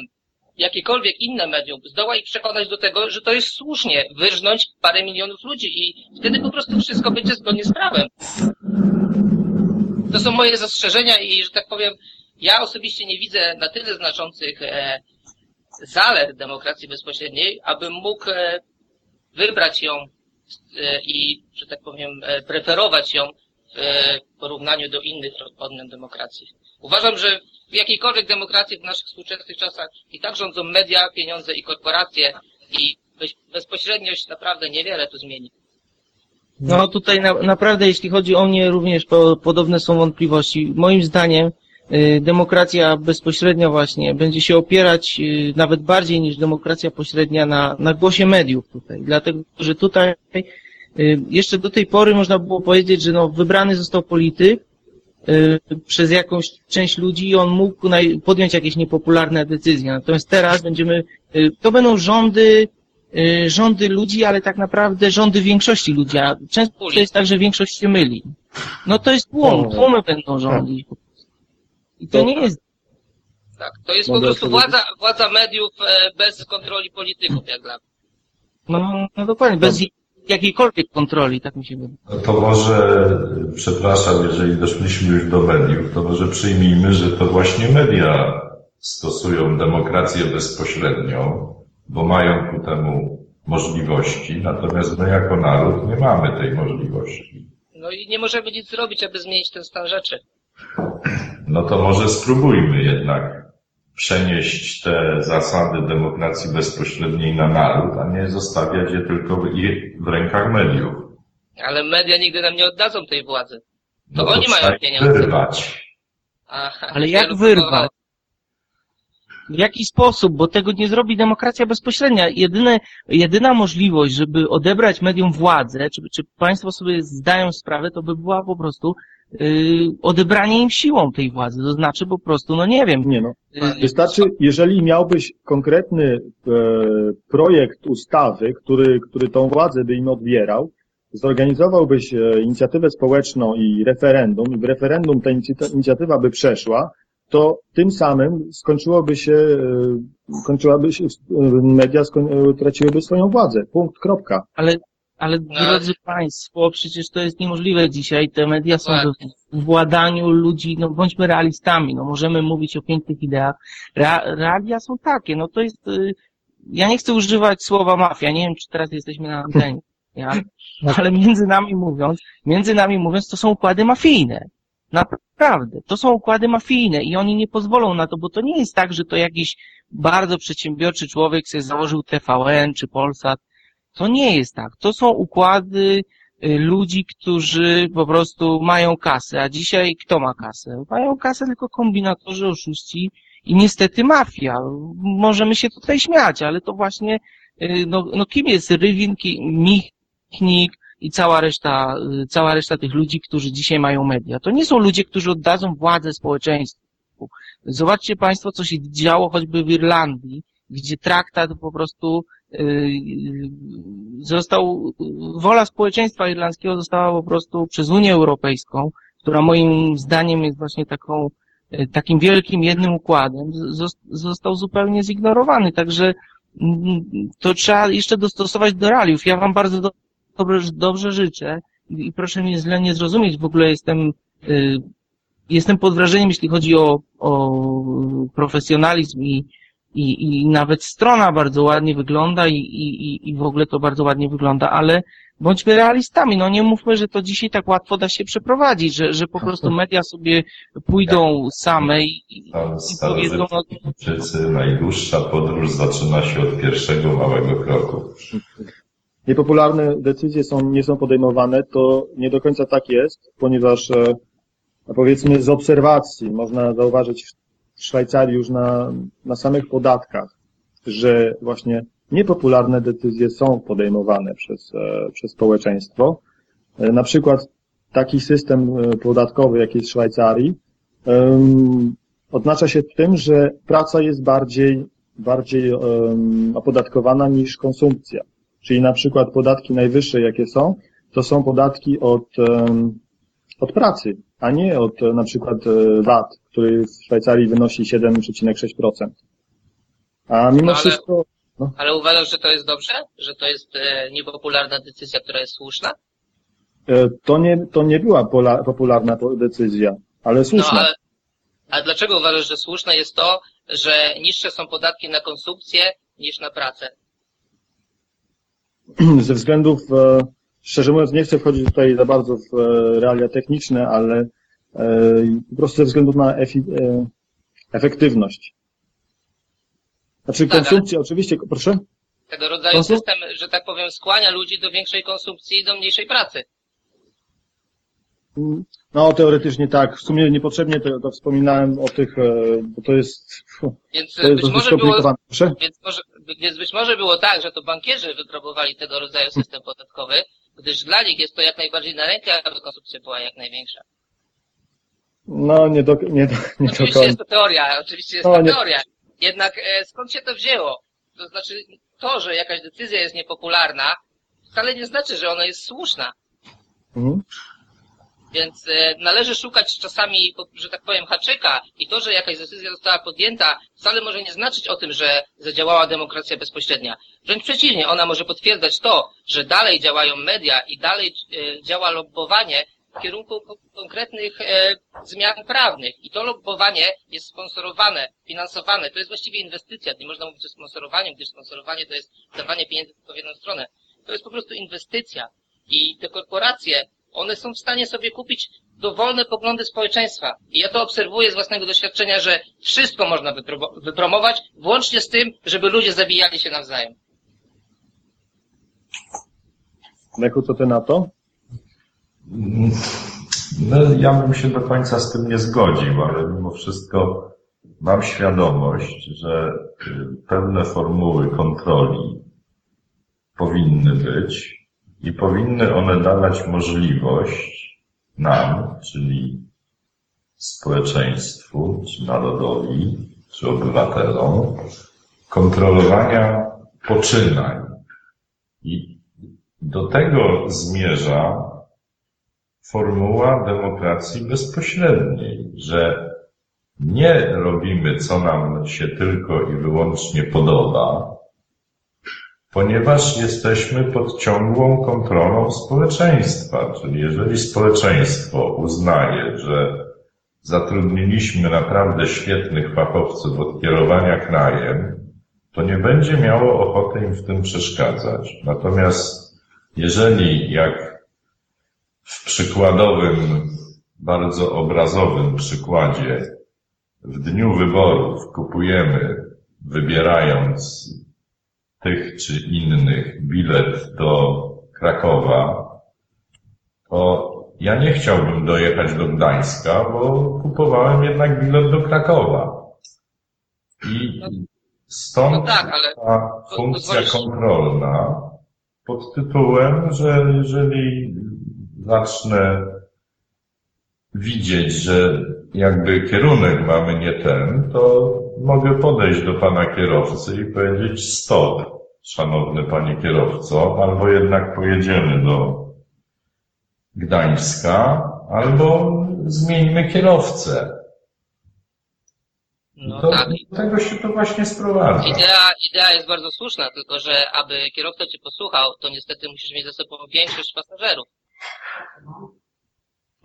jakiekolwiek inne medium zdoła ich przekonać do tego, że to jest słusznie wyrżnąć parę milionów ludzi i wtedy po prostu wszystko będzie zgodnie z prawem. To są moje zastrzeżenia i, że tak powiem, ja osobiście nie widzę na tyle znaczących e, zalet demokracji bezpośredniej, abym mógł e, wybrać ją e, i, że tak powiem, e, preferować ją w porównaniu do innych odmian demokracji. Uważam, że w jakiejkolwiek demokracji w naszych współczesnych czasach i tak rządzą media, pieniądze i korporacje i bez- bezpośredniość naprawdę niewiele tu zmieni. No tutaj na, naprawdę, jeśli chodzi o mnie, również po, podobne są wątpliwości. Moim zdaniem y, demokracja bezpośrednia właśnie będzie się opierać y, nawet bardziej niż demokracja pośrednia na, na głosie mediów tutaj. Dlatego, że tutaj jeszcze do tej pory można było powiedzieć, że no, wybrany został polityk przez jakąś część ludzi i on mógł podjąć jakieś niepopularne decyzje. Natomiast teraz będziemy, to będą rządy rządy ludzi, ale tak naprawdę rządy większości ludzi, a często jest tak, że większość się myli. No to jest tłum, O. tłumy będą rządzić. I to To- nie jest, Tak, to jest Mogę po prostu władza, władza mediów e, bez kontroli polityków, jak dla mnie. no, no dokładnie, bez jakiejkolwiek kontroli, tak mi się wydaje. No to może, przepraszam, jeżeli doszliśmy już do mediów, to może przyjmijmy, że to właśnie media stosują demokrację bezpośrednią, bo mają ku temu możliwości, natomiast my jako naród nie mamy tej możliwości. No i nie możemy nic zrobić, aby zmienić ten stan rzeczy. No to może spróbujmy jednak przenieść te zasady demokracji bezpośredniej na naród, a nie zostawiać je tylko w, rękach mediów. Ale media nigdy nam nie oddadzą tej władzy. No To oni mają pieniądze. Wyrwać. A, Ale *laughs* jak wyrwać? W jaki sposób? Bo tego nie zrobi demokracja bezpośrednia. Jedyne, jedyna możliwość, żeby odebrać mediom władzę, czy, czy państwo sobie zdają sprawę, to by była po prostu odebranie im siłą tej władzy. To znaczy po prostu, no nie wiem. Nie no. Yy, Wystarczy, jeżeli miałbyś konkretny e, projekt ustawy, który, który tą władzę by im odbierał, zorganizowałbyś e, inicjatywę społeczną i referendum, i w referendum ta inicjatywa by przeszła, to tym samym skończyłoby się, e, kończyłaby się, media skoń, e, traciłyby swoją władzę. Punkt, kropka. Ale, ale No. drodzy Państwo, przecież to jest niemożliwe dzisiaj. Te media są Dokładnie. w władaniu ludzi, no bądźmy realistami, no możemy mówić o pięknych ideach. Rea, realia są takie, no to jest, y, ja nie chcę używać słowa mafia, nie wiem czy teraz jesteśmy na antenie, *laughs* ja, ale między nami mówiąc, między nami mówiąc to są układy mafijne. Naprawdę, to są układy mafijne i oni nie pozwolą na to, bo to nie jest tak, że to jakiś bardzo przedsiębiorczy człowiek sobie założył TVN czy Polsat, to nie jest tak. To są układy y, ludzi, którzy po prostu mają kasę. A dzisiaj kto ma kasę? Mają kasę tylko kombinatorzy, oszuści i niestety mafia. Możemy się tutaj śmiać, ale to właśnie, y, no, no kim jest Rywin, Michnik i cała reszta, y, cała reszta tych ludzi, którzy dzisiaj mają media. To nie są ludzie, którzy oddadzą władzę społeczeństwu. Zobaczcie Państwo, co się działo choćby w Irlandii, gdzie traktat po prostu został, wola społeczeństwa irlandzkiego została po prostu przez Unię Europejską, która moim zdaniem jest właśnie taką, y, takim wielkim jednym układem, zos- został zupełnie zignorowany. Także mm, to trzeba jeszcze dostosować do realiów. Ja Wam bardzo do, dobrze, dobrze życzę i i proszę mnie źle nie zrozumieć, w ogóle jestem, y, jestem pod wrażeniem, jeśli chodzi o, o profesjonalizm i, i, i nawet strona bardzo ładnie wygląda i, i, i- w ogóle to bardzo ładnie wygląda, ale bądźmy realistami, no nie mówmy, że to dzisiaj tak łatwo da się przeprowadzić, że, że po prostu media sobie pójdą same i, i, i powiedzą, no, najdłuższa podróż zaczyna się od pierwszego małego kroku. Niepopularne decyzje są, nie są podejmowane, to nie do końca tak jest, ponieważ e, powiedzmy z obserwacji można zauważyć w Szwajcarii już na, na samych podatkach, że właśnie niepopularne decyzje są podejmowane przez, e, przez społeczeństwo. E, Na przykład taki system e, podatkowy, jaki jest w Szwajcarii, em, odznacza się tym, że praca jest bardziej, bardziej em, opodatkowana niż konsumpcja. Czyli na przykład podatki najwyższe, jakie są, to są podatki od, em, od pracy, a nie od na przykład VAT, który w Szwajcarii wynosi 7,6%. A mimo No ale- wszystko, Ale uważasz, że to jest dobrze? Że to jest e, niepopularna decyzja, która jest słuszna? e, to nie, to nie była pola, popularna po- decyzja, ale No słuszna. ale, a dlaczego uważasz, że słuszne jest to, że niższe są podatki na konsumpcję niż na pracę. *clears throat* Ze względów, e, szczerze mówiąc, nie chcę wchodzić tutaj za bardzo w e, realia techniczne, ale po prostu ze względu na e, efektywność. Znaczy Tak, konsumpcja, oczywiście, proszę? Tego rodzaju Konsum- system, że tak powiem, skłania ludzi do większej konsumpcji i do mniejszej pracy. No, teoretycznie tak. W sumie niepotrzebnie to, to wspominałem o tych, e, bo to jest, Więc to jest być może było? Więc, może, więc być może było tak, że to bankierzy wypróbowali tego rodzaju system podatkowy, gdyż dla nich jest to jak najbardziej na rękę, aby konsumpcja była jak największa. No, nie do, nie do, nie do Oczywiście końca. jest to teoria, oczywiście jest No, to nie- teoria. Jednak e, skąd się to wzięło? To znaczy, to, że jakaś decyzja jest niepopularna, wcale nie znaczy, że ona jest słuszna. Mhm. Więc e, należy szukać czasami, że tak powiem, haczyka i to, że jakaś decyzja została podjęta, wcale może nie znaczyć o tym, że zadziałała demokracja bezpośrednia. Wręcz przeciwnie, ona może potwierdzać to, że dalej działają media i dalej e, działa lobbowanie w kierunku ko- konkretnych e, zmian prawnych. I to lobbowanie jest sponsorowane, finansowane. To jest właściwie inwestycja. Nie można mówić o sponsorowaniu, gdyż sponsorowanie to jest dawanie pieniędzy tylko w jedną stronę. To jest po prostu inwestycja. I te korporacje, one są w stanie sobie kupić dowolne poglądy społeczeństwa. I ja to obserwuję z własnego doświadczenia, że wszystko można wypro- wypromować, włącznie z tym, żeby ludzie zabijali się nawzajem. Lechu, co ty na to? No, ja bym się do końca z tym nie zgodził, ale mimo wszystko mam świadomość, że y, pewne formuły kontroli powinny być i powinny one dawać możliwość nam, czyli społeczeństwu, czy narodowi, czy obywatelom, kontrolowania poczynań. I do tego zmierza formuła demokracji bezpośredniej, że nie robimy, co nam się tylko i wyłącznie podoba, ponieważ jesteśmy pod ciągłą kontrolą społeczeństwa. Czyli jeżeli społeczeństwo uznaje, że zatrudniliśmy naprawdę świetnych fachowców od kierowania krajem, to nie będzie miało ochoty im w tym przeszkadzać. Natomiast jeżeli, jak w przykładowym, bardzo obrazowym przykładzie w dniu wyborów kupujemy, wybierając tych czy innych bilet do Krakowa, to ja nie chciałbym dojechać do Gdańska, bo kupowałem jednak bilet do Krakowa. I stąd No tak, ta funkcja kontrolna pod tytułem, że jeżeli zacznę widzieć, że jakby kierunek mamy nie ten, to mogę podejść do pana kierowcy i powiedzieć stop, szanowny panie kierowco, albo jednak pojedziemy do Gdańska, albo zmieńmy kierowcę. No tak. do tego się to właśnie sprowadza. Idea, idea jest bardzo słuszna, tylko że aby kierowca cię posłuchał, to niestety musisz mieć ze sobą większość pasażerów.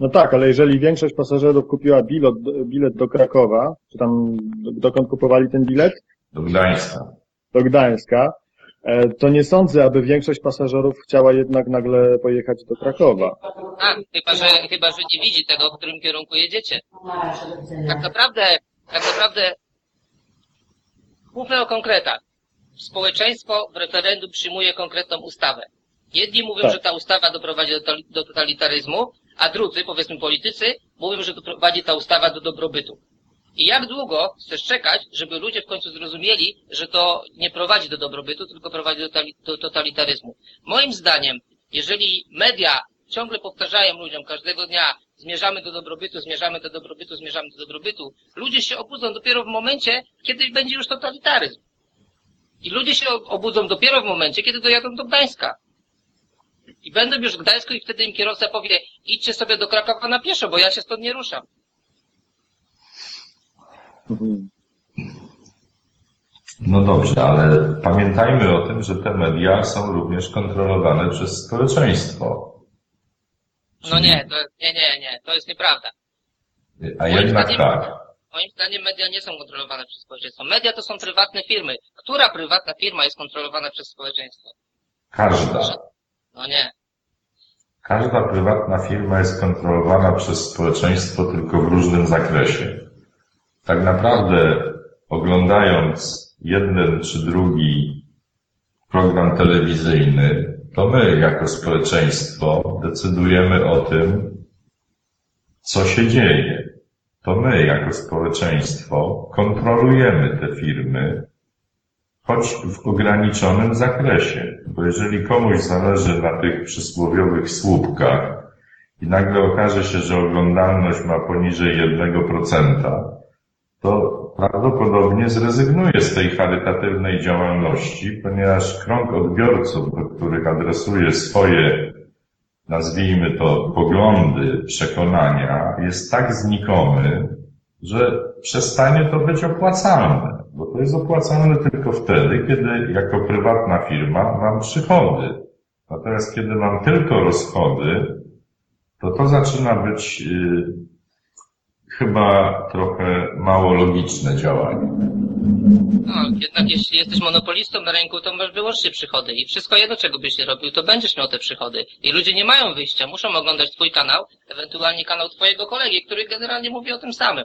No tak, ale jeżeli większość pasażerów kupiła bilet, bilet do Krakowa, czy tam do- dokąd kupowali ten bilet? Do Gdańska. Do Gdańska, e, to nie sądzę, aby większość pasażerów chciała jednak nagle pojechać do Krakowa. Tak, chyba że, chyba, że nie widzi tego, w którym kierunku jedziecie. Tak naprawdę, tak naprawdę, mówmy o konkretach. Społeczeństwo w referendum przyjmuje konkretną ustawę. Jedni mówią, Tak. że ta ustawa doprowadzi do, totali- do totalitaryzmu, a drudzy, powiedzmy politycy, mówią, że doprowadzi ta ustawa do dobrobytu. I jak długo chcesz czekać, żeby ludzie w końcu zrozumieli, że to nie prowadzi do dobrobytu, tylko prowadzi do totalitaryzmu? Moim zdaniem, jeżeli media ciągle powtarzają ludziom każdego dnia, zmierzamy do dobrobytu, zmierzamy do dobrobytu, zmierzamy do dobrobytu, ludzie się obudzą dopiero w momencie, kiedy będzie już totalitaryzm. I ludzie się obudzą dopiero w momencie, kiedy dojadą do Gdańska. I będą już w Gdańsku i wtedy im kierowca powie, idźcie sobie do Krakowa na pieszo, bo ja się stąd nie ruszam. No dobrze, ale pamiętajmy o tym, że te media są również kontrolowane przez społeczeństwo. No nie, to, nie, nie, nie, to jest nieprawda. A jednak tak. Moim zdaniem media nie są kontrolowane przez społeczeństwo. Media to są prywatne firmy. Która prywatna firma jest kontrolowana przez społeczeństwo? Każda. No nie. Każda prywatna firma jest kontrolowana przez społeczeństwo tylko w różnym zakresie. Tak naprawdę oglądając jeden czy drugi program telewizyjny, to my jako społeczeństwo decydujemy o tym, co się dzieje. To my jako społeczeństwo kontrolujemy te firmy, choć w ograniczonym zakresie. Bo jeżeli komuś zależy na tych przysłowiowych słupkach i nagle okaże się, że oglądalność ma poniżej 1%, to prawdopodobnie zrezygnuje z tej charytatywnej działalności, ponieważ krąg odbiorców, do których adresuje swoje, nazwijmy to, poglądy, przekonania, jest tak znikomy, że przestanie to być opłacalne. Bo to jest opłacalne tylko wtedy, kiedy jako prywatna firma mam przychody. Natomiast kiedy mam tylko rozchody, to to zaczyna być yy, chyba trochę mało logiczne działanie. No, jednak jeśli jesteś monopolistą na rynku, to masz wyłącznie przychody i wszystko jedno, czego byś nie robił, to będziesz miał te przychody. I ludzie nie mają wyjścia, muszą oglądać twój kanał, ewentualnie kanał twojego kolegi, który generalnie mówi o tym samym.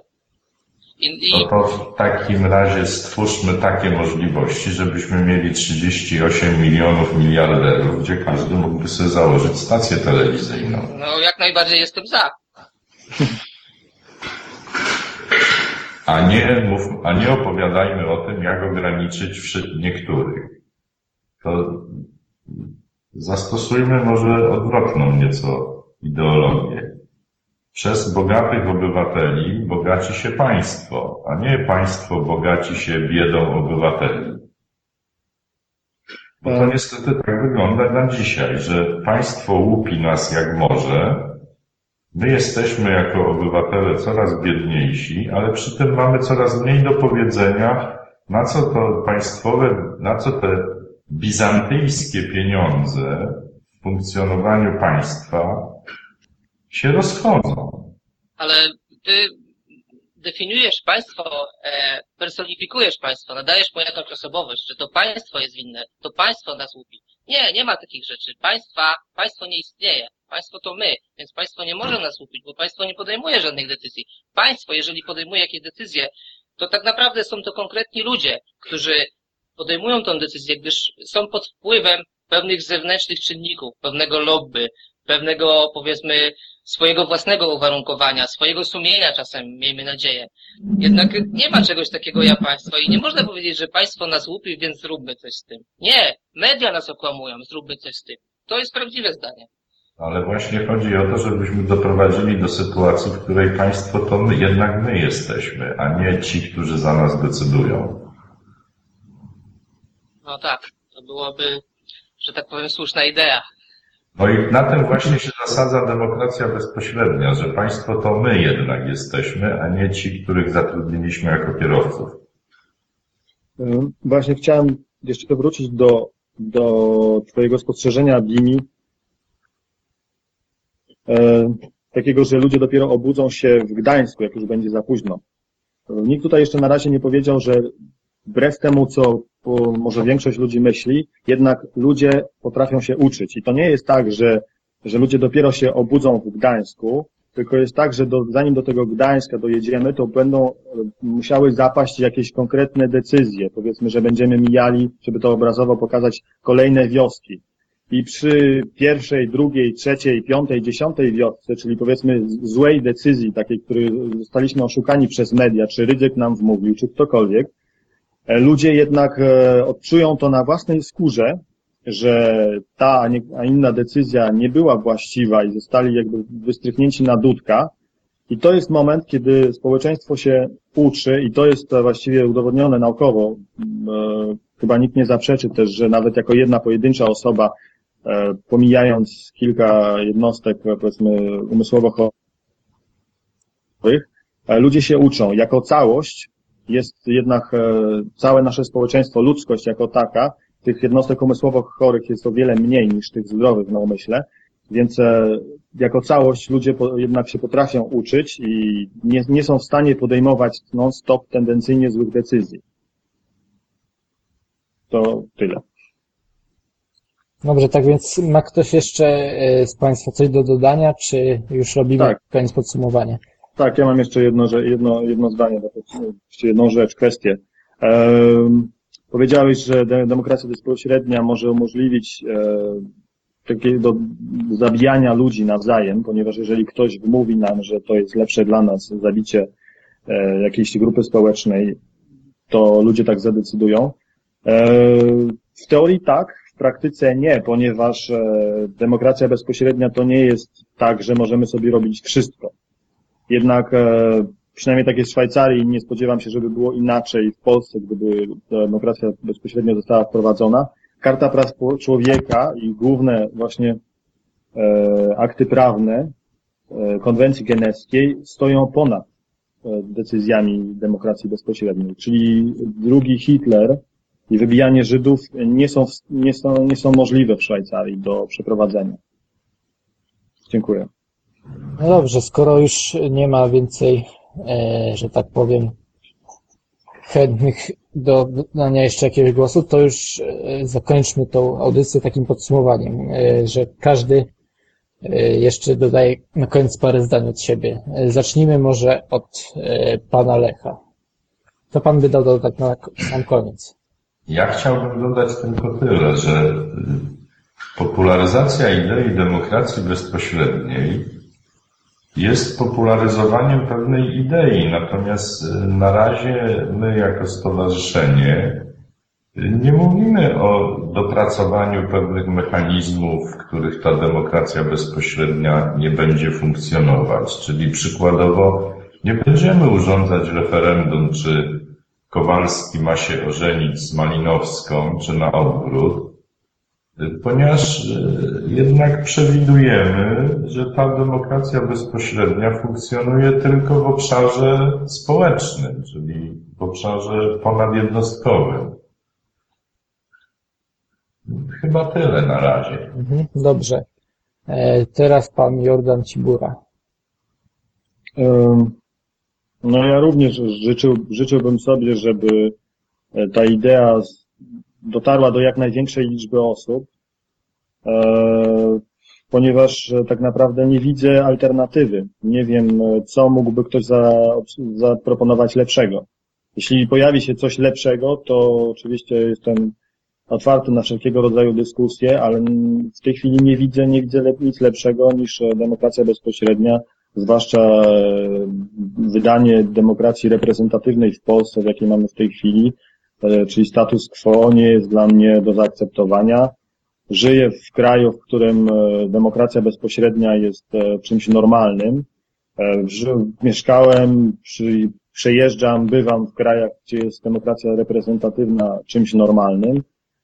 I No to w takim razie stwórzmy takie możliwości, żebyśmy mieli 38 milionów miliarderów, gdzie każdy mógłby sobie założyć stację telewizyjną. no, jak najbardziej jestem za. A nie, mów, a nie opowiadajmy o tym, jak ograniczyć niektórych. To zastosujmy może odwrotną nieco ideologię. Przez bogatych obywateli bogaci się państwo, a nie państwo bogaci się biedą obywateli. Bo to niestety tak wygląda na dzisiaj, że państwo łupi nas jak może, My jesteśmy jako obywatele coraz biedniejsi, ale przy tym mamy coraz mniej do powiedzenia, na co to państwowe, na co te bizantyjskie pieniądze w funkcjonowaniu państwa się rozchodzą. Ale ty definiujesz państwo, e, personifikujesz państwo, nadajesz mu jakąś osobowość, że to państwo jest winne, to państwo nas łupi. Nie, nie ma takich rzeczy. Państwa, państwo nie istnieje. Państwo to my, więc państwo nie może nas łupić, bo państwo nie podejmuje żadnych decyzji. Państwo, jeżeli podejmuje jakieś decyzje, to tak naprawdę są to konkretni ludzie, którzy podejmują tą decyzję, gdyż są pod wpływem pewnych zewnętrznych czynników, pewnego lobby, pewnego, powiedzmy, swojego własnego uwarunkowania, swojego sumienia czasem, miejmy nadzieję. Jednak nie ma czegoś takiego jak państwo i nie można powiedzieć, że państwo nas łupi, więc zróbmy coś z tym. Nie, media nas okłamują, zróbmy coś z tym. To jest prawdziwe zdanie. Ale właśnie chodzi o to, żebyśmy doprowadzili do sytuacji, w której państwo to my, jednak my jesteśmy, a nie ci, którzy za nas decydują. No tak, to byłoby, że tak powiem, słuszna idea. No i na tym właśnie się zasadza demokracja bezpośrednia, że państwo to my jednak jesteśmy, a nie ci, których zatrudniliśmy jako kierowców. Właśnie chciałem jeszcze wrócić do, do Twojego spostrzeżenia, Bimi, e, takiego, że ludzie dopiero obudzą się w Gdańsku, jak już będzie za późno. Nikt tutaj jeszcze na razie nie powiedział, że wbrew temu, co może większość ludzi myśli, jednak ludzie potrafią się uczyć. I to nie jest tak, że, że ludzie dopiero się obudzą w Gdańsku, tylko jest tak, że do, zanim do tego Gdańska dojedziemy, to będą e, musiały zapaść jakieś konkretne decyzje. Powiedzmy, że będziemy mijali, żeby to obrazowo pokazać, kolejne wioski. I przy pierwszej, drugiej, trzeciej, piątej, dziesiątej wiosce, czyli powiedzmy złej decyzji, takiej, której zostaliśmy oszukani przez media, czy Rydzyk nam wmówił, czy ktokolwiek, ludzie jednak e, odczują to na własnej skórze, że ta, a, inna decyzja nie była właściwa i zostali jakby wystrychnięci na dudka. I to jest moment, kiedy społeczeństwo się uczy i to jest e, właściwie udowodnione naukowo. E, Chyba nikt nie zaprzeczy też, że nawet jako jedna pojedyncza osoba, e, pomijając kilka jednostek, e, powiedzmy, umysłowo chorych, e, ludzie się uczą. Jako całość jest jednak e, całe nasze społeczeństwo, ludzkość jako taka, tych jednostek umysłowo chorych jest o wiele mniej niż tych zdrowych na umyśle Więc e, jako całość ludzie jednak się potrafią uczyć i nie, nie są w stanie podejmować non-stop tendencyjnie złych decyzji. To tyle. Dobrze, tak więc ma ktoś jeszcze e, z Państwa coś do dodania, czy już robimy Tak. koniec podsumowania? Tak, ja mam jeszcze jedno, że jedno, jedno zdanie, do jeszcze jedną rzecz, kwestię. Ehm, powiedziałeś, że de, demokracja bezpośrednia może umożliwić e, takiego zabijania ludzi nawzajem, ponieważ jeżeli ktoś wmówi nam, że to jest lepsze dla nas zabicie e, jakiejś grupy społecznej, to ludzie tak zadecydują. E, w teorii tak, w praktyce nie, ponieważ demokracja bezpośrednia to nie jest tak, że możemy sobie robić wszystko. Jednak e, przynajmniej tak jest w Szwajcarii nie spodziewam się, żeby było inaczej w Polsce, gdyby demokracja bezpośrednio została wprowadzona. Karta Praw Człowieka i główne właśnie e, akty prawne e, konwencji genewskiej stoją ponad e, decyzjami demokracji bezpośredniej. Czyli drugi Hitler i wybijanie Żydów nie są, nie są, nie są możliwe w Szwajcarii do przeprowadzenia. Dziękuję. No dobrze, skoro już nie ma więcej, e, że tak powiem, chętnych do dodania jeszcze jakiegoś głosu, to już e, zakończmy tą audycję takim podsumowaniem, e, że każdy e, jeszcze dodaje na koniec parę zdań od siebie. Zacznijmy może od pana Lecha. Co pan by dodał tak na sam koniec? Ja chciałbym dodać tylko tyle, że y, popularyzacja idei demokracji bezpośredniej jest popularyzowaniem pewnej idei, natomiast y, na razie my jako stowarzyszenie y, nie mówimy o dopracowaniu pewnych mechanizmów, w których ta demokracja bezpośrednia nie będzie funkcjonować, czyli przykładowo nie będziemy urządzać referendum, czy Kowalski ma się ożenić z Malinowską, czy na odwrót, ponieważ y, jednak przewidujemy, że ta demokracja bezpośrednia funkcjonuje tylko w obszarze społecznym, czyli w obszarze ponadjednostkowym. Chyba tyle na razie. Mhm, dobrze. E, Teraz pan Jordan Cibura. No ja również życzył, życzyłbym sobie, żeby e, ta idea z- dotarła do jak największej liczby osób, e, ponieważ e, tak naprawdę nie widzę alternatywy. Nie wiem, e, co mógłby ktoś za, zaproponować lepszego. Jeśli pojawi się coś lepszego, to oczywiście jestem otwarty na wszelkiego rodzaju dyskusje, ale w tej chwili nie widzę, nie widzę nic lepszego niż demokracja bezpośrednia, zwłaszcza wydanie demokracji reprezentatywnej w Polsce, w jakiej mamy w tej chwili, czyli status quo, nie jest dla mnie do zaakceptowania. Żyję w kraju, w którym e, demokracja bezpośrednia jest e, czymś normalnym. E, Mieszkałem, przejeżdżam, bywam w krajach, gdzie jest demokracja reprezentatywna czymś normalnym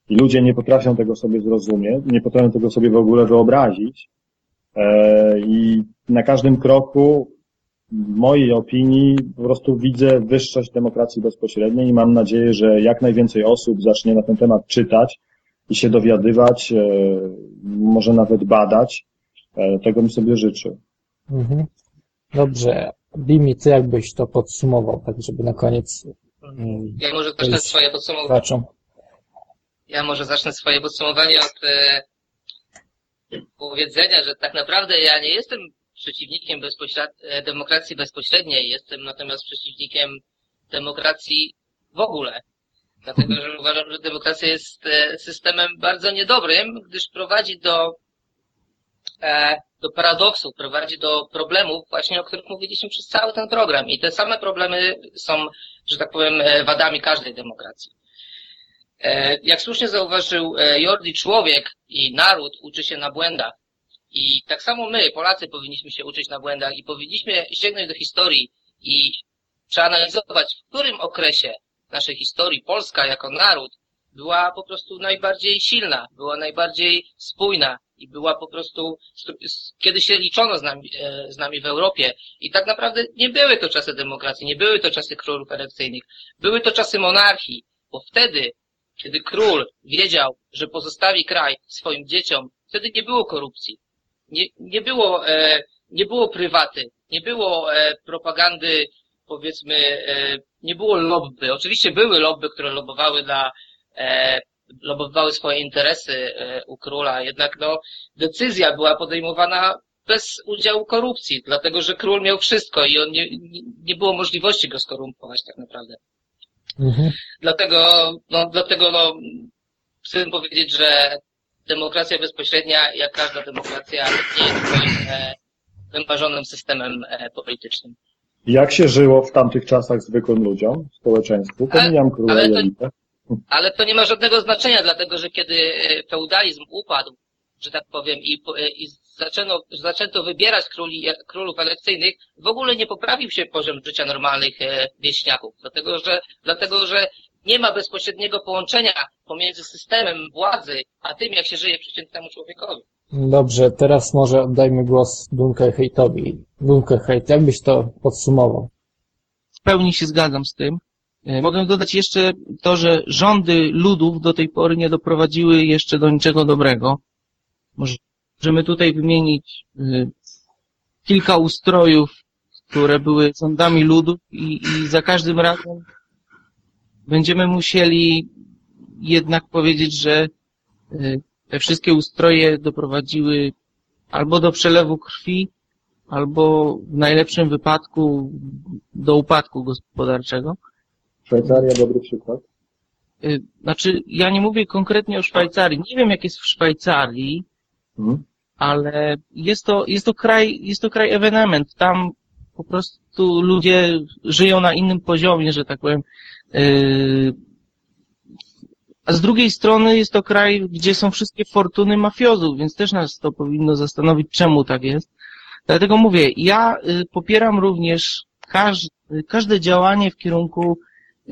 i ludzie nie potrafią tego sobie zrozumieć, nie potrafią tego sobie w ogóle wyobrazić. E, I na każdym kroku, w mojej opinii, po prostu widzę wyższość demokracji bezpośredniej i mam nadzieję, że jak najwięcej osób zacznie na ten temat czytać i się dowiadywać, e, może nawet badać. E, Tego bym sobie życzył. Mhm. Dobrze. Bimi, ty jakbyś to podsumował, tak żeby na koniec mm, Ja może zacznę swoje podsumowanie. Ja może zacznę swoje podsumowanie od e, powiedzenia, że tak naprawdę ja nie jestem przeciwnikiem e, demokracji bezpośredniej, jestem natomiast przeciwnikiem demokracji w ogóle. Dlatego, że uważam, że demokracja jest e, systemem bardzo niedobrym, gdyż prowadzi do, e, do paradoksu, prowadzi do problemów właśnie, o których mówiliśmy przez cały ten program. I te same problemy są, że tak powiem, wadami każdej demokracji. Jak słusznie zauważył Jordi, człowiek i naród uczy się na błędach. I tak samo my, Polacy, powinniśmy się uczyć na błędach i powinniśmy sięgnąć do historii i przeanalizować, w którym okresie naszej historii Polska jako naród była po prostu najbardziej silna, była najbardziej spójna i była po prostu, kiedy się liczono z nami, e, z nami w Europie. I tak naprawdę nie były to czasy demokracji, nie były to czasy królów elekcyjnych, były to czasy monarchii, bo wtedy kiedy król wiedział, że pozostawi kraj swoim dzieciom, wtedy nie było korupcji. Nie, nie było, e, nie było prywaty, nie było e, propagandy, powiedzmy, e, nie było lobby. Oczywiście były lobby, które lobowały dla, lobowały swoje interesy u króla, jednak no, decyzja była podejmowana bez udziału korupcji, dlatego że król miał wszystko i on nie, nie, nie było możliwości go skorumpować tak naprawdę. Mhm. Dlatego, no, dlatego, no, chcę powiedzieć, że demokracja bezpośrednia, jak każda demokracja, nie jest twoim e, wymarzonym systemem e, politycznym. Jak się żyło w tamtych czasach zwykłym ludziom, społeczeństwu? Pomijam króla ale to-. Ale to nie ma żadnego znaczenia, dlatego że kiedy e, feudalizm upadł, że tak powiem, i, i zaczęto, zaczęto wybierać króli, królów elekcyjnych, w ogóle nie poprawił się poziom życia normalnych wieśniaków, dlatego że, dlatego że nie ma bezpośredniego połączenia pomiędzy systemem władzy, a tym, jak się żyje przeciętnemu człowiekowi. Dobrze, teraz może oddajmy głos Dunkelheitowi. Dunkelheit, jak byś to podsumował? W pełni się zgadzam z tym. E, Mogę dodać jeszcze to, że rządy ludów do tej pory nie doprowadziły jeszcze do niczego dobrego. Możemy tutaj wymienić y, kilka ustrojów, które były rządami ludów i, i za każdym razem będziemy musieli jednak powiedzieć, że y, te wszystkie ustroje doprowadziły albo do przelewu krwi, albo w najlepszym wypadku do upadku gospodarczego. Szwajcaria, dobry przykład. Y, Znaczy, ja nie mówię konkretnie o Szwajcarii. Nie wiem, jak jest w Szwajcarii, Mhm. ale jest to, jest to kraj, jest to kraj ewenement. Tam po prostu ludzie żyją na innym poziomie, że tak powiem. Yy, A z drugiej strony jest to kraj, gdzie są wszystkie fortuny mafiozów, więc też nas to powinno zastanowić, czemu tak jest. Dlatego mówię, ja y, popieram również każ, każde działanie w kierunku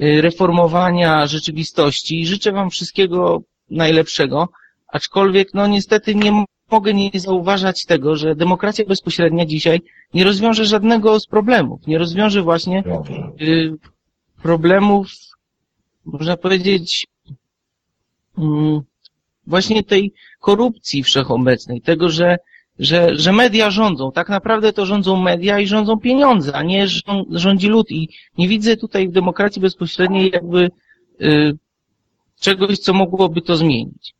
y, reformowania rzeczywistości. Życzę Wam wszystkiego najlepszego, aczkolwiek no niestety nie mogę nie zauważać tego, że demokracja bezpośrednia dzisiaj nie rozwiąże żadnego z problemów. Nie rozwiąże właśnie y, problemów, można powiedzieć, mm, właśnie tej korupcji wszechobecnej, tego, że, że, że media rządzą. Tak naprawdę to rządzą media i rządzą pieniądze, a nie rzą- rządzi lud. I nie widzę tutaj w demokracji bezpośredniej jakby y, czegoś, co mogłoby to zmienić.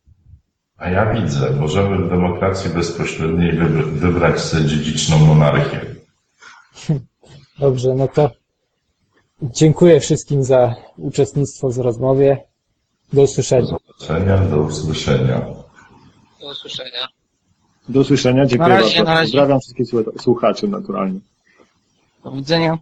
A ja widzę, możemy w demokracji bezpośredniej wybr- wybrać sobie dziedziczną monarchię. Dobrze, no to dziękuję wszystkim za uczestnictwo w rozmowie. Do usłyszenia. Do zobaczenia, do usłyszenia. Do usłyszenia. Do usłyszenia, dziękuję Na razie, bardzo. na razie. Pozdrawiam wszystkich słuchaczy naturalnie. Do widzenia.